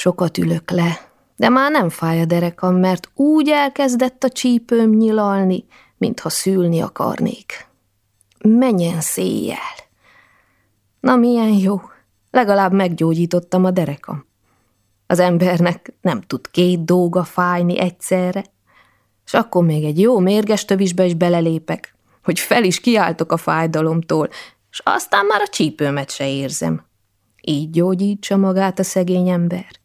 Sokat ülök le, de már nem fáj a derekam, mert úgy elkezdett a csípőm nyilalni, mintha szülni akarnék. Menjen széjjel! Na milyen jó, legalább meggyógyítottam a derekam. Az embernek nem tud két dolga fájni egyszerre, és akkor még egy jó mérges tövisbe is belelépek, hogy fel is kiáltok a fájdalomtól, és aztán már a csípőmet se érzem. Így gyógyítsa magát a szegény ember.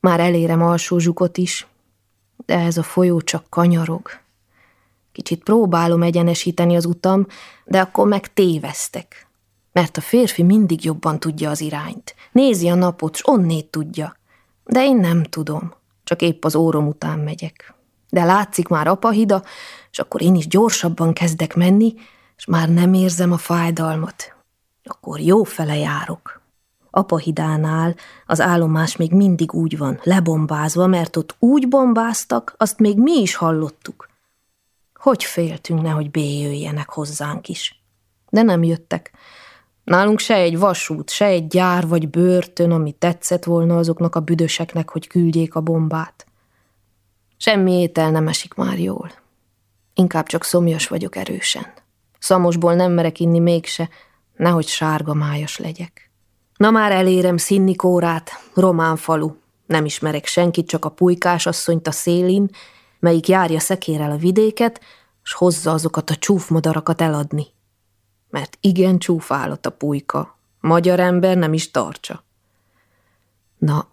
Már elérem alsó zsukot is, de ez a folyó csak kanyarog. Kicsit próbálom egyenesíteni az utam, de akkor meg tévesztek. Mert a férfi mindig jobban tudja az irányt. Nézi a napot, s onnét tudja. De én nem tudom, csak épp az órom után megyek. De látszik már apahida, és akkor én is gyorsabban kezdek menni, és már nem érzem a fájdalmat. Akkor jó fele járok. Apahidánál az állomás még mindig úgy van, lebombázva, mert ott úgy bombáztak, azt még mi is hallottuk. Hogy féltünk, nehogy béjöjjenek hozzánk is. De nem jöttek. Nálunk se egy vasút, se egy gyár vagy börtön, ami tetszett volna azoknak a büdöseknek, hogy küldjék a bombát. Semmi étel nem esik már jól. Inkább csak szomjas vagyok erősen. Szamosból nem merek inni mégse, nehogy sárga májas legyek. Na már elérem Szinnikórát, román falu. Nem ismerek senkit, csak a pulykás asszonyt a szélin, melyik járja szekérel a vidéket, s hozza azokat a csúfmadarakat eladni. Mert igen csúf állat a pulyka, magyar ember nem is tartsa. Na,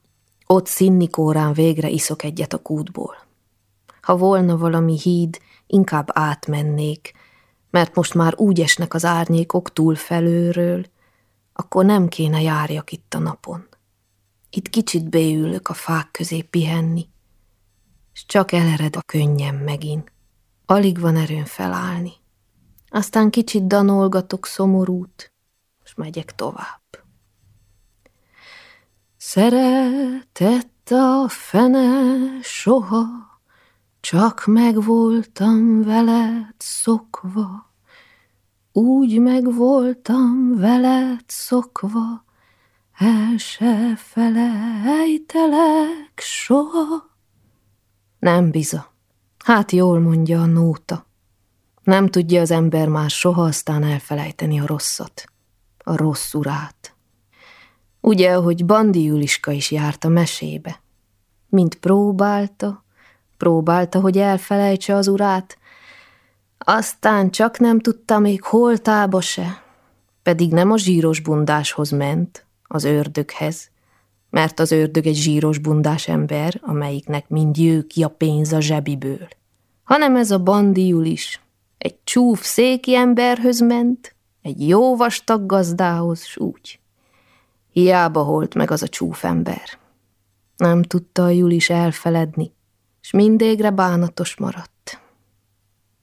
ott Szinnikórán végre iszok egyet a kútból. Ha volna valami híd, inkább átmennék, mert most már úgy esnek az árnyékok túl felőről, akkor nem kéne járjak itt a napon. Itt kicsit beülök a fák közé pihenni, és csak elered a könnyem megint. Alig van erőn felállni. Aztán kicsit danolgatok szomorút, és megyek tovább. Szeretett a fene soha, csak megvoltam veled szokva, úgy megvoltam veled szokva, el se felejtelek soha. Nem biza, hát jól mondja a nóta. Nem tudja az ember már soha aztán elfelejteni a rosszat, a rossz urát. Ugye, hogy Bandi Juliska is járt a mesébe. Mint próbálta, próbálta, hogy elfelejtse az urát, aztán csak nem tudta még holtába se, pedig nem a zsíros bundáshoz ment, az ördöghez, mert az ördög egy zsíros bundás ember, amelyiknek mind jő ki a pénz a zsebiből, hanem ez a Bandi Julis, egy csúf széki emberhöz ment, egy jó vastag gazdához, s úgy. Hiába holt meg az a csúf ember. Nem tudta a Julis elfeledni, s mindégre bánatos maradt.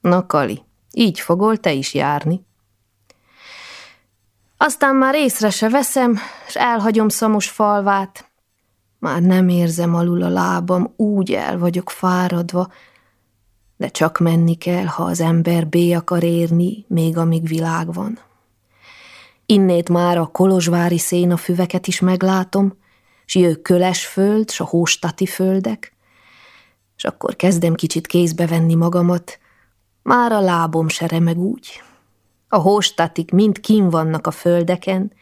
Na, Kali, így fogol te is járni. Aztán már észre se veszem, s elhagyom szamos falvát. Már nem érzem alul a lábam, úgy el vagyok fáradva, de csak menni kell, ha az ember bé akar érni, még amíg világ van. Innét már a kolozsvári szénafüveket is meglátom, s jő köles föld, s a hóstati földek, és akkor kezdem kicsit kézbe venni magamat, már a lábom se remeg úgy. A hóstatik mind kim vannak a földeken,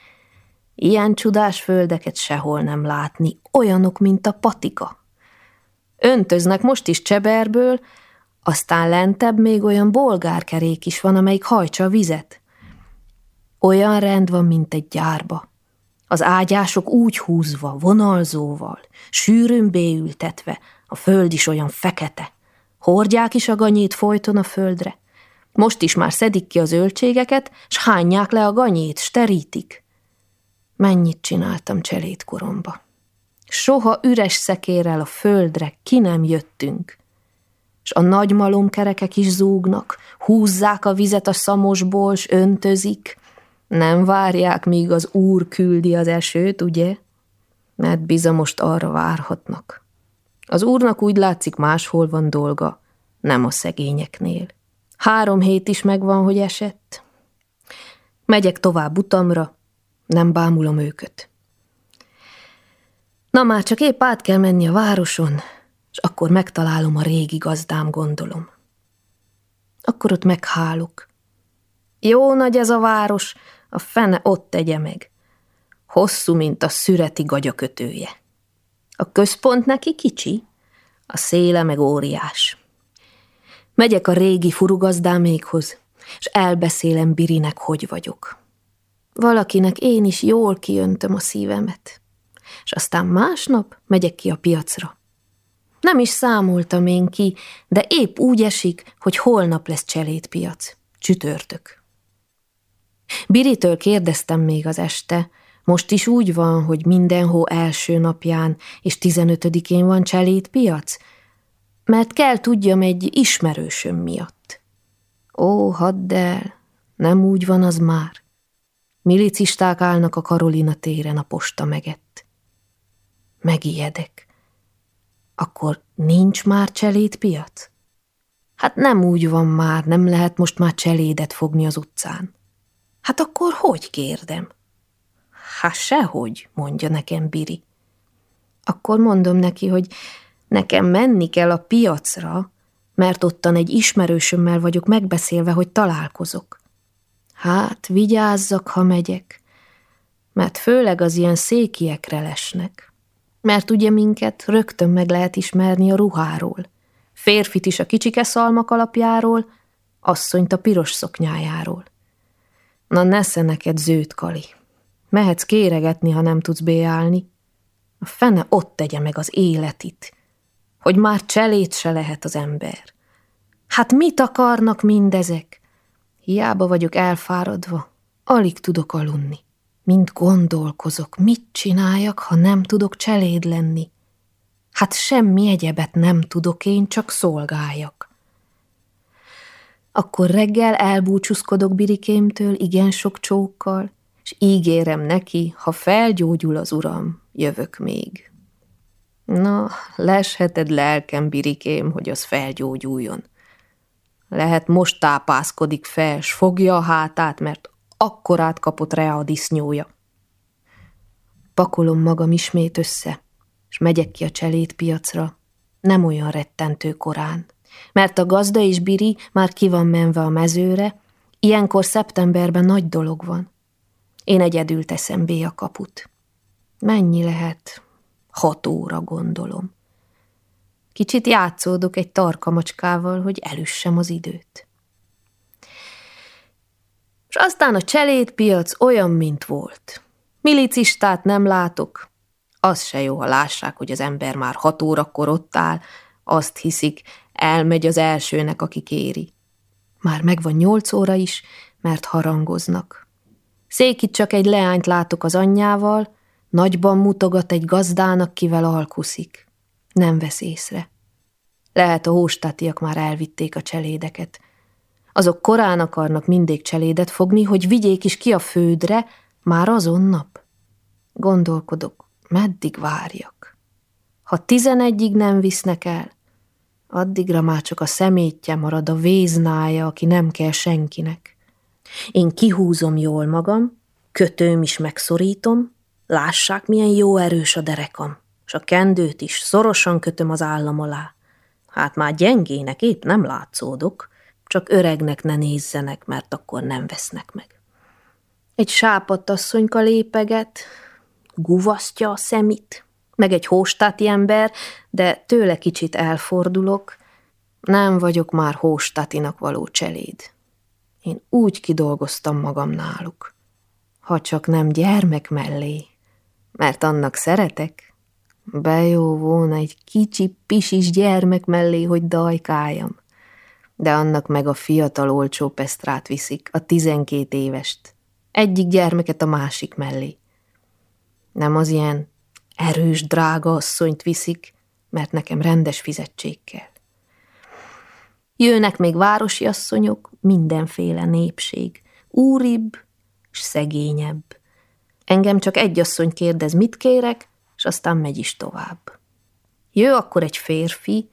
ilyen csodás földeket sehol nem látni, olyanok, mint a patika. Öntöznek most is Cseberből, aztán lentebb még olyan bolgárkerék is van, amelyik hajtsa a vizet. Olyan rend van, mint egy gyárba. Az ágyások úgy húzva, vonalzóval, sűrűn béültetve, a föld is olyan fekete. Hordják is a ganyét folyton a földre. Most is már szedik ki az öltségeket, s hányják le a ganyét, sterítik. Mennyit csináltam cselédkoromba. Soha üres szekérrel a földre ki nem jöttünk és a nagy malomkerekek is zúgnak, húzzák a vizet a szamosból, s öntözik. Nem várják, míg az úr küldi az esőt, ugye? Mert biza most arra várhatnak. Az úrnak úgy látszik, máshol van dolga, nem a szegényeknél. Három hét is megvan, hogy esett. Megyek tovább utamra, nem bámulom őket. Na már csak épp át kell menni a városon, és akkor megtalálom a régi gazdám, gondolom. Akkor ott meghálok. Jó nagy ez a város, a fene ott tegye meg. Hosszú, mint a szüreti gagyakötője. A központ neki kicsi, a széle meg óriás. Megyek a régi furugazdámékhoz, és elbeszélem Birinek, hogy vagyok. Valakinek én is jól kiöntöm a szívemet, és aztán másnap megyek ki a piacra. Nem is számoltam én ki, de épp úgy esik, hogy holnap lesz cselédpiac, csütörtök. Biritől kérdeztem még az este, most is úgy van, hogy minden hó első napján és tizenötödikén van cselédpiac? Mert kell tudjam egy ismerősöm miatt. Ó, hadd el, nem úgy van az már. Milicisták állnak a Karolina téren a posta megett. Megijedek. Akkor nincs már cselédpiac? Hát nem úgy van már, nem lehet most már cselédet fogni az utcán. Hát akkor hogy kérdem? Hát sehogy, mondja nekem Biri. Akkor mondom neki, hogy nekem menni kell a piacra, mert ottan egy ismerősömmel vagyok megbeszélve, hogy találkozok. Hát, vigyázzak, ha megyek, mert főleg az ilyen székiekre lesnek. Mert ugye minket rögtön meg lehet ismerni a ruháról. Férfit is a kicsike szalmak alapjáról, asszonyt a piros szoknyájáról. Na nesze neked zöld kali. Mehetsz kéregetni, ha nem tudsz béálni. A fene ott tegye meg az életit, hogy már cselét se lehet az ember. Hát mit akarnak mindezek? Hiába vagyok elfáradva, alig tudok aludni. Mind gondolkozok, mit csináljak, ha nem tudok cseléd lenni. Hát semmi egyebet nem tudok én, csak szolgáljak. Akkor reggel elbúcsúzkodok Birikémtől igen sok csókkal, és ígérem neki, ha felgyógyul az uram, jövök még. Na, lesheted lelkem, Birikém, hogy az felgyógyuljon. Lehet most tápászkodik fel, s fogja a hátát, mert akkor átkapott rá a disznyója. Pakolom magam ismét össze, és megyek ki a cselédpiacra, nem olyan rettentő korán. Mert a gazda és Biri már ki van menve a mezőre, ilyenkor szeptemberben nagy dolog van. Én egyedül teszem be a kaput. Mennyi lehet? Hat óra, gondolom. Kicsit játszódok egy tarkamacskával, hogy elüssem az időt. És aztán a cselédpiac olyan, mint volt. Milicistát nem látok. Az se jó, ha lássák, hogy az ember már hat órakor ott áll, azt hiszik, elmegy az elsőnek, aki kéri. Már megvan nyolc óra is, mert harangoznak. Székit csak egy leányt látok az anyjával, nagyban mutogat egy gazdának, kivel alkuszik. Nem vesz észre. Lehet a hóstátiak már elvitték a cselédeket. Azok korán akarnak mindig cselédet fogni, hogy vigyék is ki a földre, már azon nap. Gondolkodok, meddig várjak. Ha tizenegyig nem visznek el, addigra már csak a szemétje marad a véznája, aki nem kell senkinek. Én kihúzom jól magam, kötőm is megszorítom, lássák, milyen jó erős a derekam, és a kendőt is szorosan kötöm az állam alá. Hát már gyengének épp nem látszódok, csak öregnek ne nézzenek, mert akkor nem vesznek meg. Egy sápadt asszonyka lépeget, guvasztja a szemit, meg egy hóstáti ember, de tőle kicsit elfordulok, nem vagyok már hóstátinak való cseléd. Én úgy kidolgoztam magam náluk, ha csak nem gyermek mellé, mert annak szeretek. Bejó volna egy kicsi pisis gyermek mellé, hogy dajkáljam. De annak meg a fiatal olcsó pesztrát viszik, a tizenkét évest. Egyik gyermeket a másik mellé. Nem az ilyen erős, drága asszonyt viszik, mert nekem rendes fizetség kell. Jönnek még városi asszonyok, mindenféle népség, úribb és szegényebb. Engem csak egy asszony kérdez, mit kérek, és aztán megy is tovább. Jö akkor egy férfi,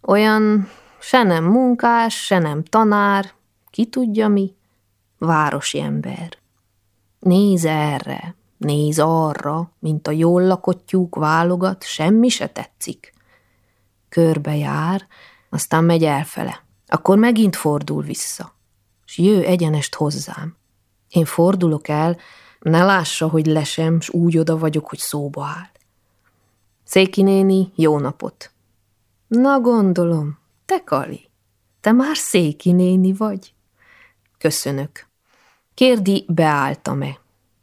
olyan se nem munkás, se nem tanár, ki tudja mi, városi ember. Néz erre, néz arra, mint a jól lakott tyúk válogat, semmi se tetszik. Körbe jár, aztán megy elfele. Akkor megint fordul vissza, és jő egyenest hozzám. Én fordulok el, ne lássa, hogy lesem, s úgy oda vagyok, hogy szóba áll. Széki néni, jó napot! Na gondolom, te Kali, te már Széki néni vagy? Köszönök. Kérdi, beálltam-e?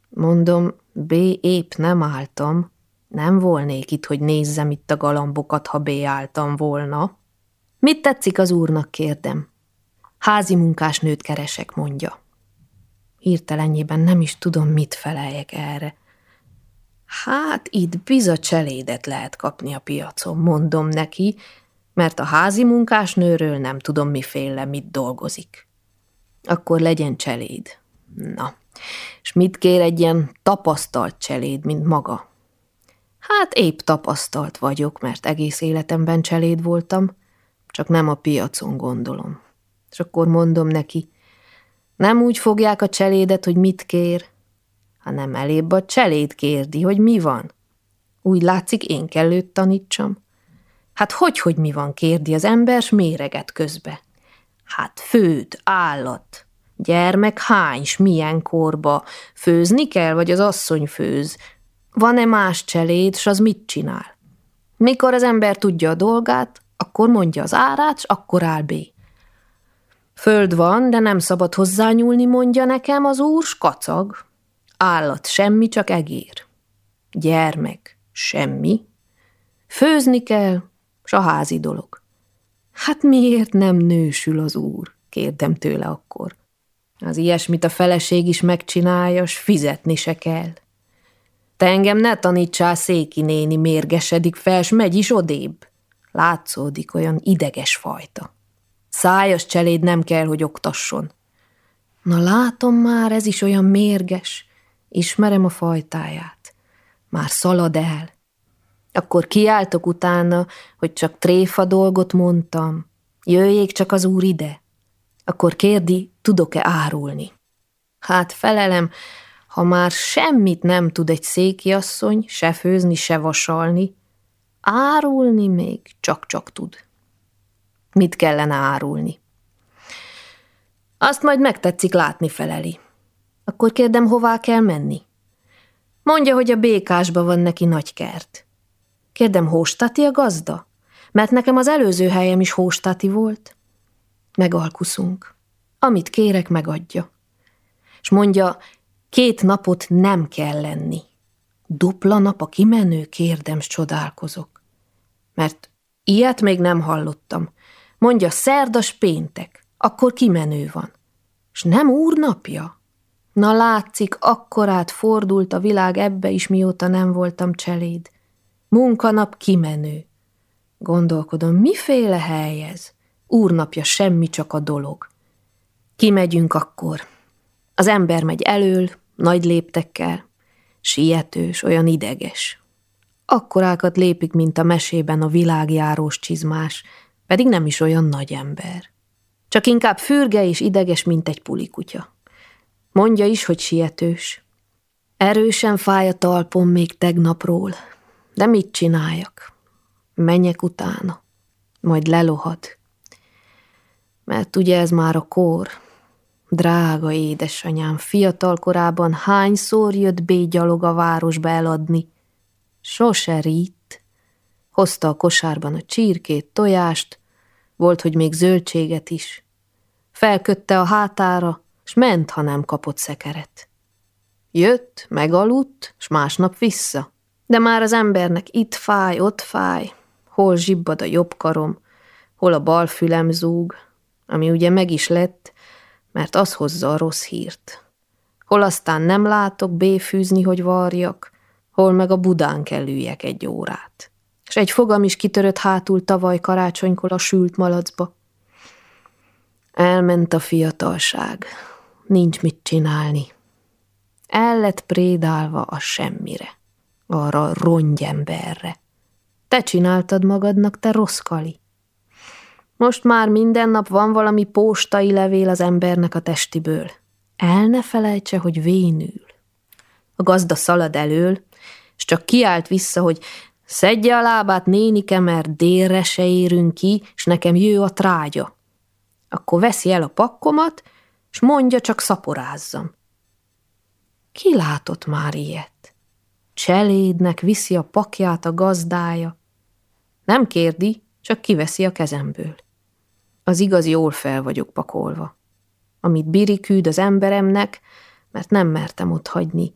Mondom, B épp nem álltam. Nem volnék itt, hogy nézzem itt a galambokat, ha B álltam volna. Mit tetszik az úrnak, kérdem. Házi munkásnőt keresek, mondja. Hirtelenjében nem is tudom, mit feleljek erre. Hát itt biza cselédet lehet kapni a piacon, mondom neki, mert a házi munkásnőről nem tudom miféle mit dolgozik. Akkor legyen cseléd. Na, és mit kér egy ilyen tapasztalt cseléd, mint maga? Hát épp tapasztalt vagyok, mert egész életemben cseléd voltam, csak nem a piacon gondolom. És akkor mondom neki, nem úgy fogják a cselédet, hogy mit kér, hanem elébb a cseléd kérdi, hogy mi van. Úgy látszik, én kell őt tanítsam. Hát hogy, hogy mi van, kérdi az ember, s méreget közbe. Hát főd, állat, gyermek hány, s milyen korba, főzni kell, vagy az asszony főz. Van-e más cseléd, s az mit csinál? Mikor az ember tudja a dolgát, akkor mondja az árát, s akkor áll B. Föld van, de nem szabad hozzányúlni, mondja nekem az úr, s kacag. Állat semmi, csak egér. Gyermek semmi. Főzni kell, s a házi dolog. Hát miért nem nősül az úr? kérdem tőle akkor. Az ilyesmit a feleség is megcsinálja, s fizetni se kell. Te engem ne tanítsál, Széki néni mérgesedik fel, s megy is odébb. Látszódik olyan ideges fajta. Szájas cseléd nem kell, hogy oktasson. Na látom már, ez is olyan mérges. Ismerem a fajtáját. Már szalad el. Akkor kiáltok utána, hogy csak tréfa dolgot mondtam. Jöjjék csak az úr ide. Akkor kérdi, tudok-e árulni. Hát felelem, ha már semmit nem tud egy székiasszony, se főzni, se vasalni, árulni még csak-csak tud. Mit kellene árulni? Azt majd megtetszik látni feleli. Akkor kérdem, hová kell menni? Mondja, hogy a békásba van neki nagy kert. Kérdem, Hóstati a gazda? Mert nekem az előző helyem is Hóstati volt. Megalkuszunk. Amit kérek, megadja. És mondja, két napot nem kell lenni. Dupla nap a kimenő, kérdem, s csodálkozok. Mert ilyet még nem hallottam. Mondja, szerdas péntek, akkor kimenő van. És nem úr napja? Na látszik, akkorát fordult a világ ebbe is, mióta nem voltam cseléd. Munkanap kimenő. Gondolkodom, miféle hely ez? Úrnapja semmi, csak a dolog. Kimegyünk akkor. Az ember megy elől, nagy léptekkel, sietős, olyan ideges. Akkorákat lépik, mint a mesében a világjárós csizmás, pedig nem is olyan nagy ember. Csak inkább fürge és ideges, mint egy pulikutya. Mondja is, hogy sietős. Erősen fáj a talpom még tegnapról, de mit csináljak? Menjek utána, majd lelohad. Mert ugye ez már a kor. Drága édesanyám, fiatal korában hányszor jött bégyalog a városba eladni? Sose rít. Hozta a kosárban a csirkét, tojást, volt, hogy még zöldséget is. Felkötte a hátára, s ment, ha nem kapott szekeret. Jött, megaludt, s másnap vissza. De már az embernek itt fáj, ott fáj, hol zsibbad a jobb karom, hol a bal fülem zúg, ami ugye meg is lett, mert az hozza a rossz hírt. Hol aztán nem látok béfűzni, hogy varjak, hol meg a budán kell üljek egy órát. És egy fogam is kitörött hátul tavaly karácsonykor a sült malacba. Elment a fiatalság, nincs mit csinálni. El lett prédálva a semmire, arra a rongyemberre. Te csináltad magadnak, te rossz kali. Most már minden nap van valami póstai levél az embernek a testiből. El ne felejtse, hogy vénül. A gazda szalad elől, és csak kiált vissza, hogy szedje a lábát, nénike, mert délre se érünk ki, és nekem jő a trágya. Akkor veszi el a pakkomat, és mondja, csak szaporázzam. Ki látott már ilyet? Cselédnek viszi a pakját a gazdája. Nem kérdi, csak kiveszi a kezemből. Az igaz jól fel vagyok pakolva. Amit Biri küld az emberemnek, mert nem mertem ott hagyni,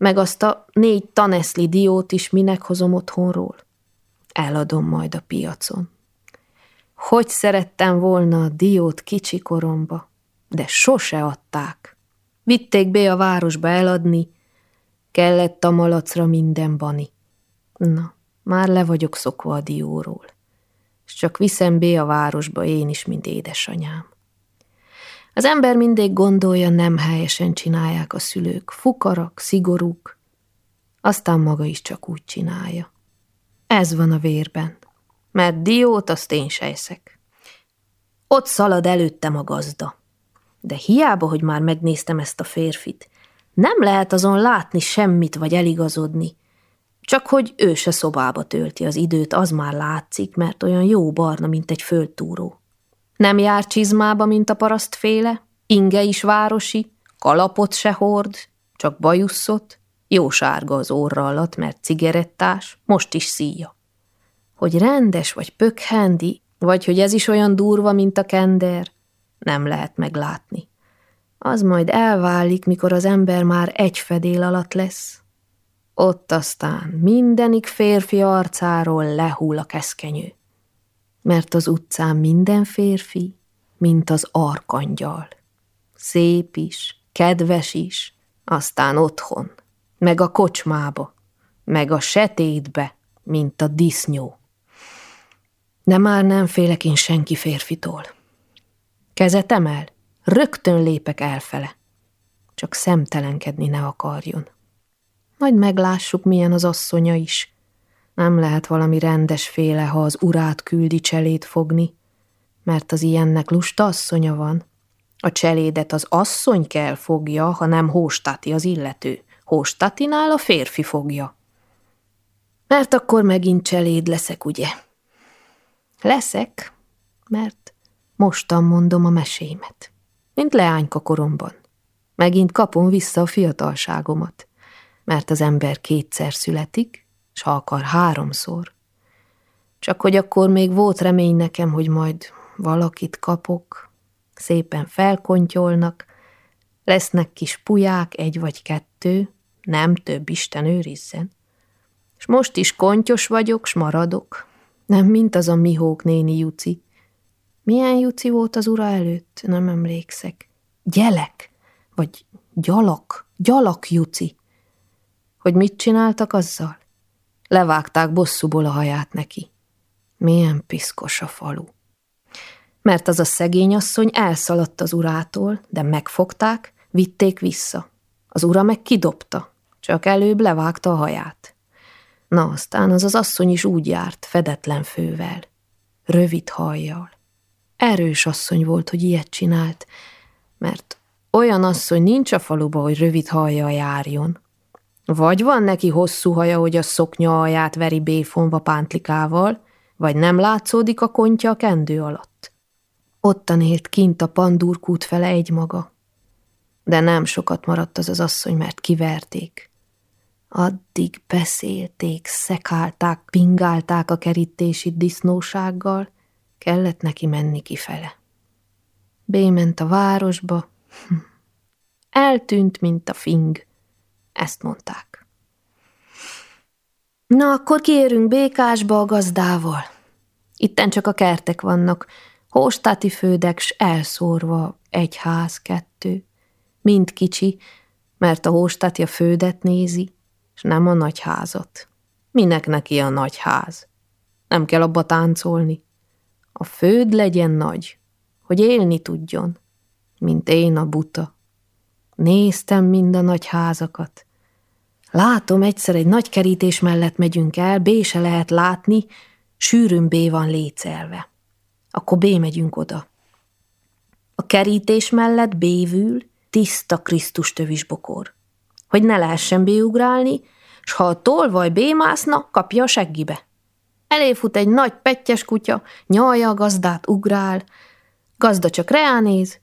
meg azt a négy taneszli diót is minek hozom otthonról. Eladom majd a piacon. Hogy szerettem volna a diót kicsi koromba, de sose adták. Vitték be a városba eladni, kellett a malacra minden bani. Na, már le vagyok szokva a dióról, és csak viszem be a városba én is, mint édesanyám. Az ember mindig gondolja, nem helyesen csinálják a szülők, fukarak, szigorúk, aztán maga is csak úgy csinálja. Ez van a vérben, mert diót azt én sejszek. Ott szalad előttem a gazda. De hiába, hogy már megnéztem ezt a férfit, nem lehet azon látni semmit vagy eligazodni. Csak hogy ő se szobába tölti az időt, az már látszik, mert olyan jó barna, mint egy földtúró. Nem jár csizmába, mint a parasztféle, inge is városi, kalapot se hord, csak bajusszot, jó sárga az orra alatt, mert cigarettás, most is szíja. Hogy rendes vagy pökhendi, vagy hogy ez is olyan durva, mint a kender, nem lehet meglátni. Az majd elválik, mikor az ember már egy fedél alatt lesz. Ott aztán mindenik férfi arcáról lehull a keszkenyő. Mert az utcán minden férfi, mint az arkangyal. Szép is, kedves is, aztán otthon, meg a kocsmába, meg a setétbe, mint a disznyó. De már nem félek én senki férfitól. Kezet emel, rögtön lépek elfele. Csak szemtelenkedni ne akarjon. Majd meglássuk, milyen az asszonya is. Nem lehet valami rendes féle, ha az urát küldi cselét fogni, mert az ilyennek lusta asszonya van. A cselédet az asszony kell fogja, ha nem hóstati az illető. Hóstatinál a férfi fogja. Mert akkor megint cseléd leszek, ugye? Leszek, mert Mostan mondom a mesémet, mint leányka koromban. Megint kapom vissza a fiatalságomat, mert az ember kétszer születik, s ha akar háromszor. Csak hogy akkor még volt remény nekem, hogy majd valakit kapok, szépen felkontyolnak, lesznek kis puják, egy vagy kettő, nem több, Isten őrizzen. És most is kontyos vagyok, s maradok, nem mint az a Mihók néni Juci, milyen Juci volt az ura előtt? Nem emlékszek. Gyelek, vagy gyalak, gyalak Juci. Hogy mit csináltak azzal? Levágták bosszúból a haját neki. Milyen piszkos a falu. Mert az a szegény asszony elszaladt az urától, de megfogták, vitték vissza. Az ura meg kidobta, csak előbb levágta a haját. Na aztán az az asszony is úgy járt, fedetlen fővel, rövid hajjal. Erős asszony volt, hogy ilyet csinált, mert olyan asszony nincs a faluba, hogy rövid haja járjon. Vagy van neki hosszú haja, hogy a szoknya alját veri béfonva pántlikával, vagy nem látszódik a kontja a kendő alatt. Ottan élt kint a pandurkút fele egymaga. De nem sokat maradt az az asszony, mert kiverték. Addig beszélték, szekálták, pingálták a kerítési disznósággal, Kellett neki menni kifele. Bément a városba, eltűnt, mint a fing. Ezt mondták. Na, akkor kiérünk Békásba a gazdával. Itten csak a kertek vannak, hóstáti földek, s elszórva egy ház, kettő. Mind kicsi, mert a hóstáti a földet nézi, és nem a nagy házat. Minek neki a nagy ház? Nem kell abba táncolni. A főd legyen nagy, hogy élni tudjon, mint én a buta. Néztem mind a nagy házakat. Látom, egyszer egy nagy kerítés mellett megyünk el, B se lehet látni, sűrűn B van lécelve. Akkor B megyünk oda. A kerítés mellett bévül tiszta Krisztus tövis bokor. hogy ne lehessen béugrálni, s ha a tolvaj bémászna, kapja a seggibe. Eléfut egy nagy pettyes kutya, nyalja a gazdát, ugrál, gazda csak reánéz,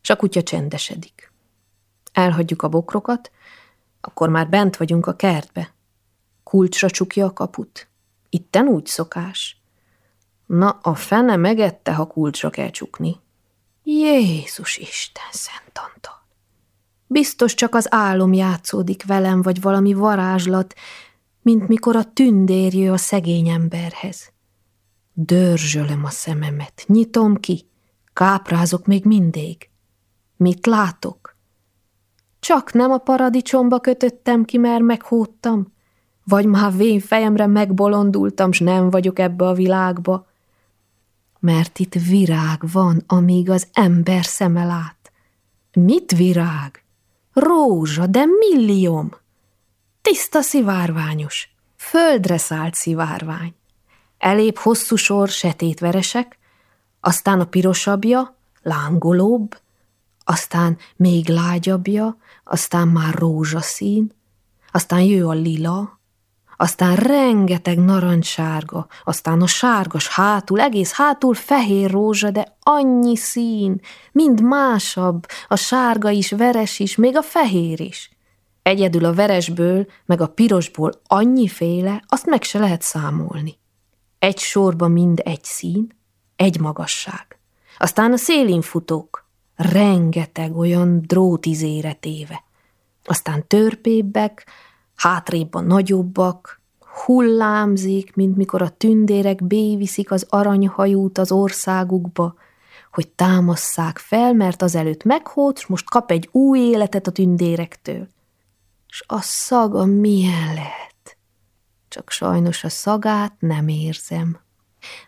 s a kutya csendesedik. Elhagyjuk a bokrokat, akkor már bent vagyunk a kertbe. Kulcsra csukja a kaput. Itten úgy szokás. Na, a fene megette, ha kulcsra kell csukni. Jézus Isten, Szent Antal! Biztos csak az álom játszódik velem, vagy valami varázslat, mint mikor a tündér jő a szegény emberhez. Dörzsölöm a szememet, nyitom ki, káprázok még mindig. Mit látok? Csak nem a paradicsomba kötöttem ki, mert meghódtam, vagy már vén fejemre megbolondultam, s nem vagyok ebbe a világba. Mert itt virág van, amíg az ember szeme lát. Mit virág? Rózsa, de millióm! Tiszta szivárványos, földre szállt szivárvány. Elép hosszú sor setétveresek, aztán a pirosabbja, lángolóbb, aztán még lágyabbja, aztán már rózsaszín, aztán jő a lila, aztán rengeteg narancssárga, aztán a sárgas hátul, egész hátul fehér rózsa, de annyi szín, mind másabb, a sárga is, veres is, még a fehér is. Egyedül a veresből, meg a pirosból annyiféle, azt meg se lehet számolni. Egy sorba mind egy szín, egy magasság. Aztán a szélén futók, rengeteg olyan drótizére téve. Aztán törpébbek, hátrébb a nagyobbak, hullámzik, mint mikor a tündérek béviszik az aranyhajút az országukba, hogy támasszák fel, mert azelőtt meghód, s most kap egy új életet a tündérektől. S a szaga milyen lehet? Csak sajnos a szagát nem érzem.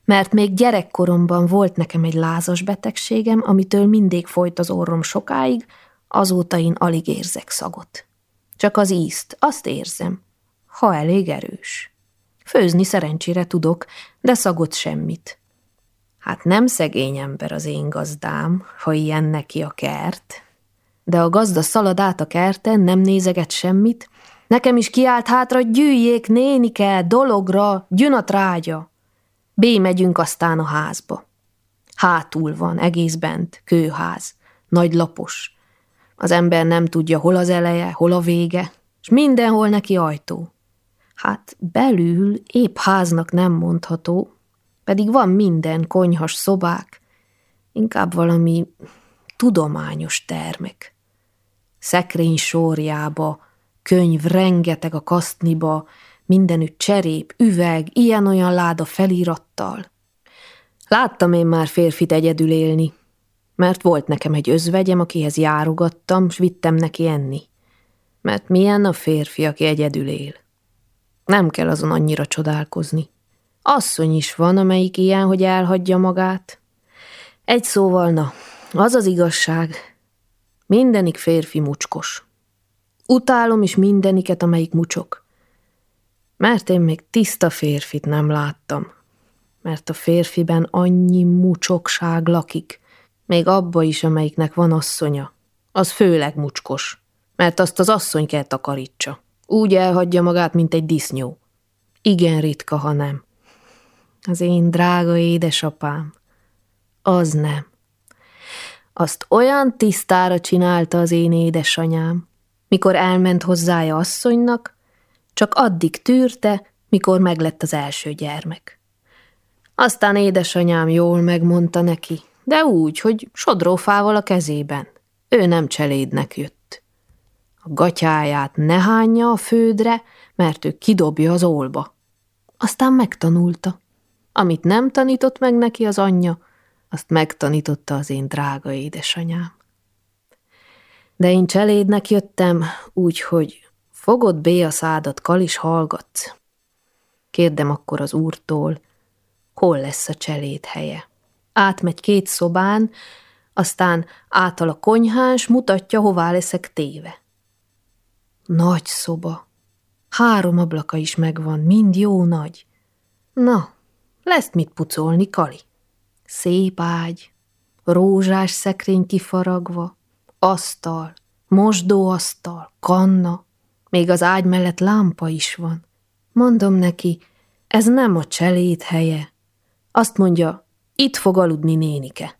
Mert még gyerekkoromban volt nekem egy lázas betegségem, amitől mindig folyt az orrom sokáig, azóta én alig érzek szagot. Csak az ízt, azt érzem, ha elég erős. Főzni szerencsére tudok, de szagot semmit. Hát nem szegény ember az én gazdám, ha ilyen neki a kert. De a gazda szalad át a kerten, nem nézeget semmit, nekem is kiállt hátra, gyűjjék nénike, dologra, gyün a. B megyünk aztán a házba. Hátul van, egész bent, kőház, nagy lapos. Az ember nem tudja, hol az eleje, hol a vége, és mindenhol neki ajtó. Hát belül épp háznak nem mondható, pedig van minden, konyhas szobák, inkább valami tudományos termek. Szekrény sorjába, könyv rengeteg a kasztniba, mindenütt cserép, üveg, ilyen-olyan láda felirattal. Láttam én már férfit egyedül élni, mert volt nekem egy özvegyem, akihez járogattam, s vittem neki enni. Mert milyen a férfi, aki egyedül él. Nem kell azon annyira csodálkozni. Asszony is van, amelyik ilyen, hogy elhagyja magát. Egy szóval, na, az az igazság. Mindenik férfi mucskos. Utálom is mindeniket, amelyik mucsok. Mert én még tiszta férfit nem láttam. Mert a férfiben annyi mucsokság lakik, még abba is, amelyiknek van asszonya. Az főleg mucskos, mert azt az asszony kell takarítsa. Úgy elhagyja magát, mint egy disznyó. Igen ritka, ha nem. Az én drága édesapám. Az nem. Azt olyan tisztára csinálta az én édesanyám, mikor elment hozzája asszonynak, csak addig tűrte, mikor meglett az első gyermek. Aztán édesanyám jól megmondta neki, de úgy, hogy sodrófával a kezében. Ő nem cselédnek jött. A gatyáját ne hányja a földre, mert ő kidobja az olba. Aztán megtanulta. Amit nem tanított meg neki az anyja, azt megtanította az én drága édesanyám. De én cselédnek jöttem, úgyhogy fogod bé a szádat, kalis hallgatsz. Kérdem akkor az úrtól, hol lesz a cseléd helye. Átmegy két szobán, aztán átal a konyhán, s mutatja, hová leszek téve. Nagy szoba. Három ablaka is megvan, mind jó nagy. Na, lesz mit pucolni, Kali. Szép ágy, rózsás szekrény kifaragva, asztal, mosdóasztal, kanna, Még az ágy mellett lámpa is van. Mondom neki, ez nem a cselét helye. Azt mondja, itt fog aludni nénike.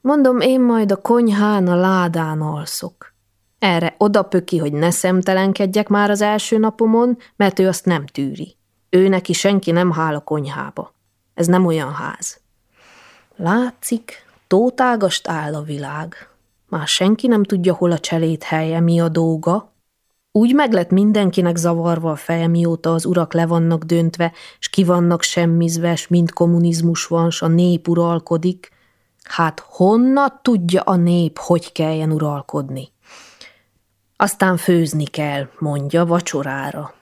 Mondom, én majd a konyhán a ládán alszok. Erre odapöki, hogy ne szemtelenkedjek már az első napomon, mert ő azt nem tűri. Ő neki senki nem hál a konyhába. Ez nem olyan ház. Látszik, tótágast áll a világ. Már senki nem tudja, hol a cselét helye, mi a dolga. Úgy meg lett mindenkinek zavarva a feje, mióta az urak le vannak döntve, s ki vannak semmizve, s mind kommunizmus van, s a nép uralkodik. Hát honnat tudja a nép, hogy kelljen uralkodni? Aztán főzni kell, mondja, vacsorára.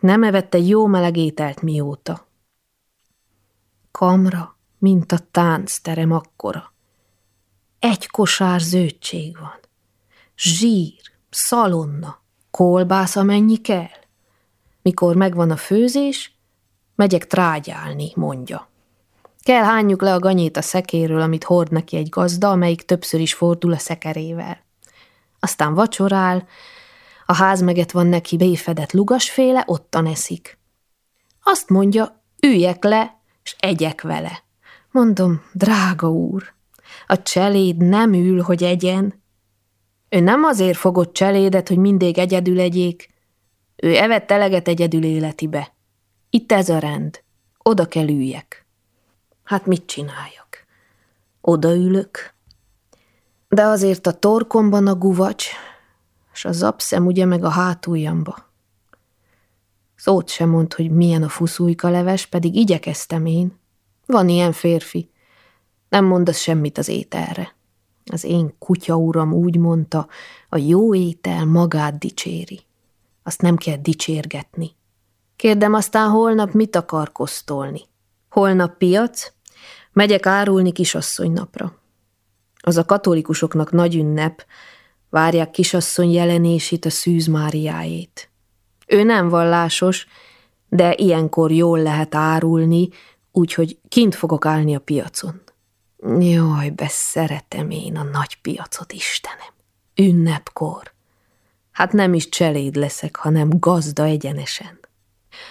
Nem evett egy jó meleg ételt mióta. Kamra, mint a táncterem akkora. Egy kosár zöldség van. Zsír, szalonna, kolbász, amennyi kell. Mikor megvan a főzés, megyek trágyálni, mondja. Kell hányjuk le a ganyét a szekéről, amit hord neki egy gazda, amelyik többször is fordul a szekerével. Aztán vacsorál, a házmeget van neki béfedett lugasféle, ottan eszik. Azt mondja, üljek le, és egyek vele. Mondom, drága úr, a cseléd nem ül, hogy egyen. Ő nem azért fogott cselédet, hogy mindig egyedül egyék. Ő evett eleget egyedül életibe. Itt ez a rend. Oda kell üljek. Hát mit csináljak? Odaülök. De azért a torkomban a guvacs, és a zapszem ugye meg a hátuljamba. Szót sem mond, hogy milyen a fuszújka leves, pedig igyekeztem én. Van ilyen férfi. Nem mondasz semmit az ételre. Az én kutya uram úgy mondta, a jó étel magát dicséri. Azt nem kell dicsérgetni. Kérdem aztán holnap mit akar kosztolni. Holnap piac, megyek árulni kisasszony napra. Az a katolikusoknak nagy ünnep, várják kisasszony jelenését a Szűz Máriájét. Ő nem vallásos, de ilyenkor jól lehet árulni, úgyhogy kint fogok állni a piacon. Jaj, beszeretem én a nagy piacot, Istenem. Ünnepkor. Hát nem is cseléd leszek, hanem gazda egyenesen.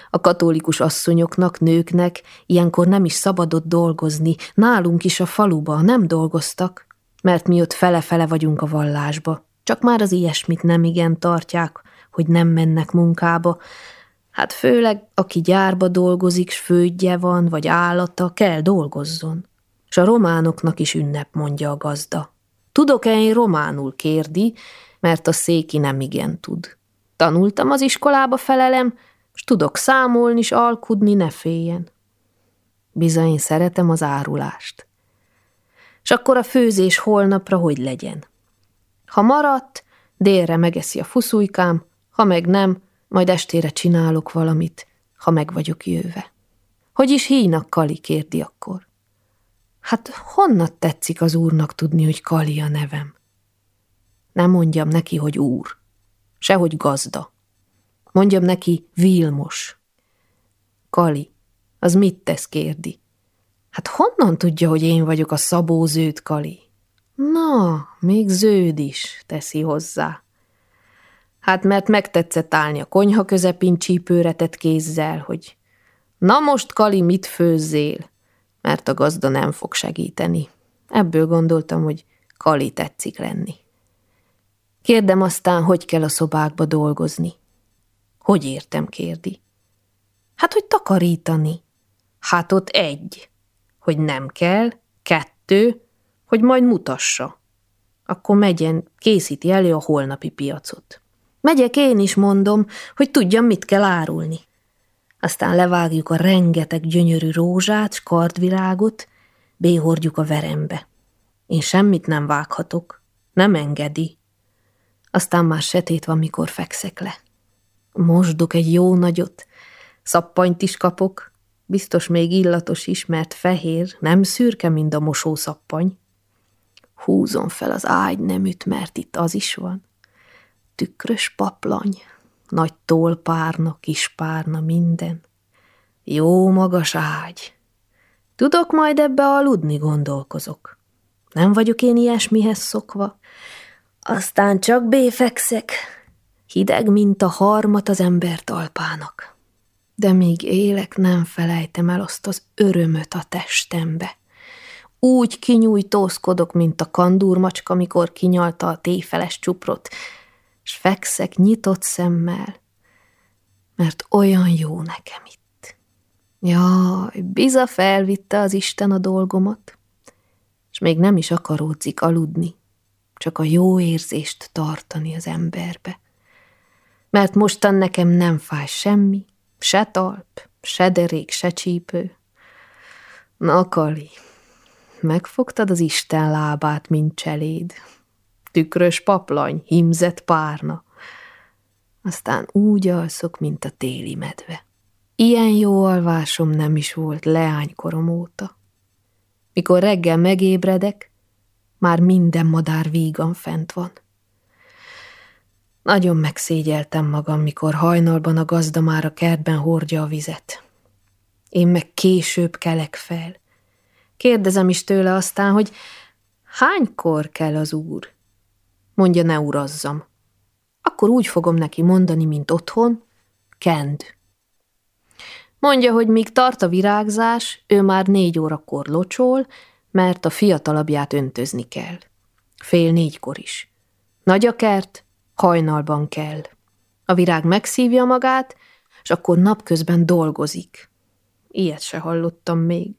A katolikus asszonyoknak, nőknek ilyenkor nem is szabadott dolgozni, nálunk is a faluba nem dolgoztak, mert mi ott fele-fele vagyunk a vallásba. Csak már az ilyesmit nem igen tartják, hogy nem mennek munkába, Hát főleg, aki gyárba dolgozik, s fődje van, vagy állata, kell dolgozzon. S a románoknak is ünnep, mondja a gazda. Tudok-e én románul kérdi, mert a széki nem igen tud. Tanultam az iskolába felelem, s tudok számolni, s alkudni, ne féljen. Bizony szeretem az árulást. És akkor a főzés holnapra hogy legyen? Ha maradt, délre megeszi a fuszulykám, ha meg nem, majd estére csinálok valamit, ha meg vagyok jöve. Hogy is hínak Kali, kérdi akkor. Hát honnat tetszik az úrnak tudni, hogy Kali a nevem? Nem mondjam neki, hogy úr, sehogy gazda. Mondjam neki Vilmos. Kali, az mit tesz, kérdi. Hát honnan tudja, hogy én vagyok a szabó zöld Kali? Na, még zöld is, teszi hozzá. Hát mert megtetszett állni a konyha közepén csípőretett kézzel, hogy na most, Kali, mit főzzél? Mert a gazda nem fog segíteni. Ebből gondoltam, hogy Kali tetszik lenni. Kérdem aztán, hogy kell a szobákba dolgozni. Hogy értem, kérdi. Hát, hogy takarítani. Hát ott egy. Hogy nem kell, kettő, hogy majd mutassa. Akkor megyen, készíti elő a holnapi piacot. Megyek én is, mondom, hogy tudjam, mit kell árulni. Aztán levágjuk a rengeteg gyönyörű rózsát, s kardvirágot, béhordjuk a verembe. Én semmit nem vághatok, nem engedi. Aztán már setét van, mikor fekszek le. Mosdok egy jó nagyot, szappanyt is kapok, biztos még illatos is, mert fehér, nem szürke, mint a mosószappany. Húzom fel az ágy neműt, mert itt az is van tükrös paplany, nagy tolpárna, kispárna, minden. Jó magas ágy. Tudok majd ebbe aludni, gondolkozok. Nem vagyok én ilyesmihez szokva. Aztán csak béfekszek, hideg, mint a harmat az ember talpának. De míg élek, nem felejtem el azt az örömöt a testembe. Úgy kinyújtózkodok, mint a kandúrmacska, mikor kinyalta a téfeles csuprot, s fekszek nyitott szemmel, mert olyan jó nekem itt. Jaj, biza felvitte az Isten a dolgomat, és még nem is akaródzik aludni, csak a jó érzést tartani az emberbe. Mert mostan nekem nem fáj semmi, se talp, se derék, se csípő. Na, Kali, megfogtad az Isten lábát, mint cseléd. Tükrös paplany, himzett párna. Aztán úgy alszok, mint a téli medve. Ilyen jó alvásom nem is volt leánykorom óta. Mikor reggel megébredek, már minden madár vígan fent van. Nagyon megszégyeltem magam, mikor hajnalban a gazda már a kertben hordja a vizet. Én meg később kelek fel. Kérdezem is tőle aztán, hogy hánykor kell az úr? Mondja, ne urazzam. Akkor úgy fogom neki mondani, mint otthon, kend. Mondja, hogy míg tart a virágzás, ő már négy órakor locsol, mert a fiatalabbját öntözni kell. Fél négykor is. Nagy a kert, hajnalban kell. A virág megszívja magát, és akkor napközben dolgozik. Ilyet se hallottam még.